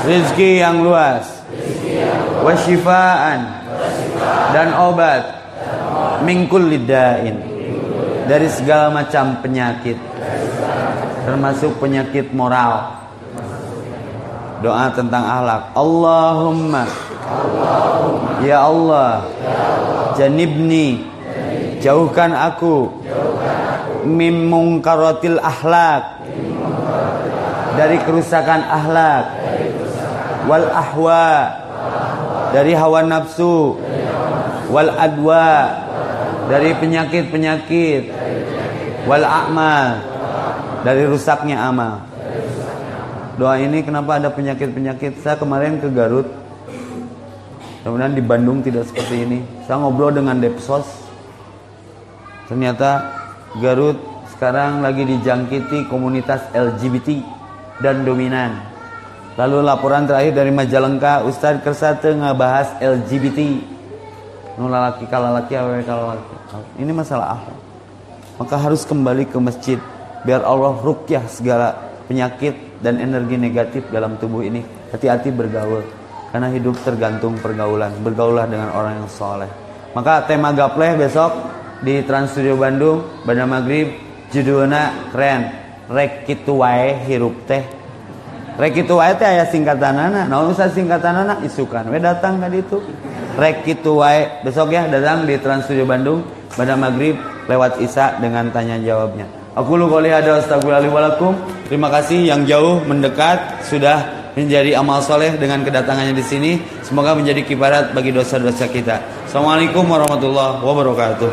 Rizki yang luas. Wasyifaan Dan obat. Mingkul lidain dari segala macam penyakit termasuk penyakit moral. Doa tentang akhlak. Allahumma. Ya Allah. Janibni. Jauhkan aku. Mim mungkaratil akhlak. Dari kerusakan akhlak. Wal ahwa. Dari hawa nafsu. Wal adwa. Dari penyakit-penyakit. Wal a'mal dari rusaknya amal. Doa ini kenapa ada penyakit-penyakit? Saya kemarin ke Garut. Kemudian di Bandung tidak seperti ini. Saya ngobrol dengan Depsos. Ternyata Garut sekarang lagi dijangkiti komunitas LGBT dan dominan. Lalu laporan terakhir dari Majalengka, Ustadz Kersate ngebahas LGBT. Nulalaki kalalaki awewe kalalaki. Ini masalah akhlak. Maka harus kembali ke masjid biar Allah rukyah segala penyakit dan energi negatif dalam tubuh ini. Hati-hati bergaul karena hidup tergantung pergaulan. Bergaulah dengan orang yang soleh. Maka tema gapleh besok di Trans Studio Bandung pada maghrib judulnya keren. Rek hirup teh. Rek kitu wae teh aya singkatanana. Nah, usah singkatanana isukan we datang tadi itu. Rek besok ya datang di Trans Studio Bandung pada maghrib lewat Isa dengan tanya jawabnya. Aku lu qouli hada astagfirullahaladzim Terima kasih yang jauh mendekat sudah menjadi amal soleh dengan kedatangannya di sini. Semoga menjadi kibarat bagi dosa-dosa kita. Assalamualaikum warahmatullahi wabarakatuh.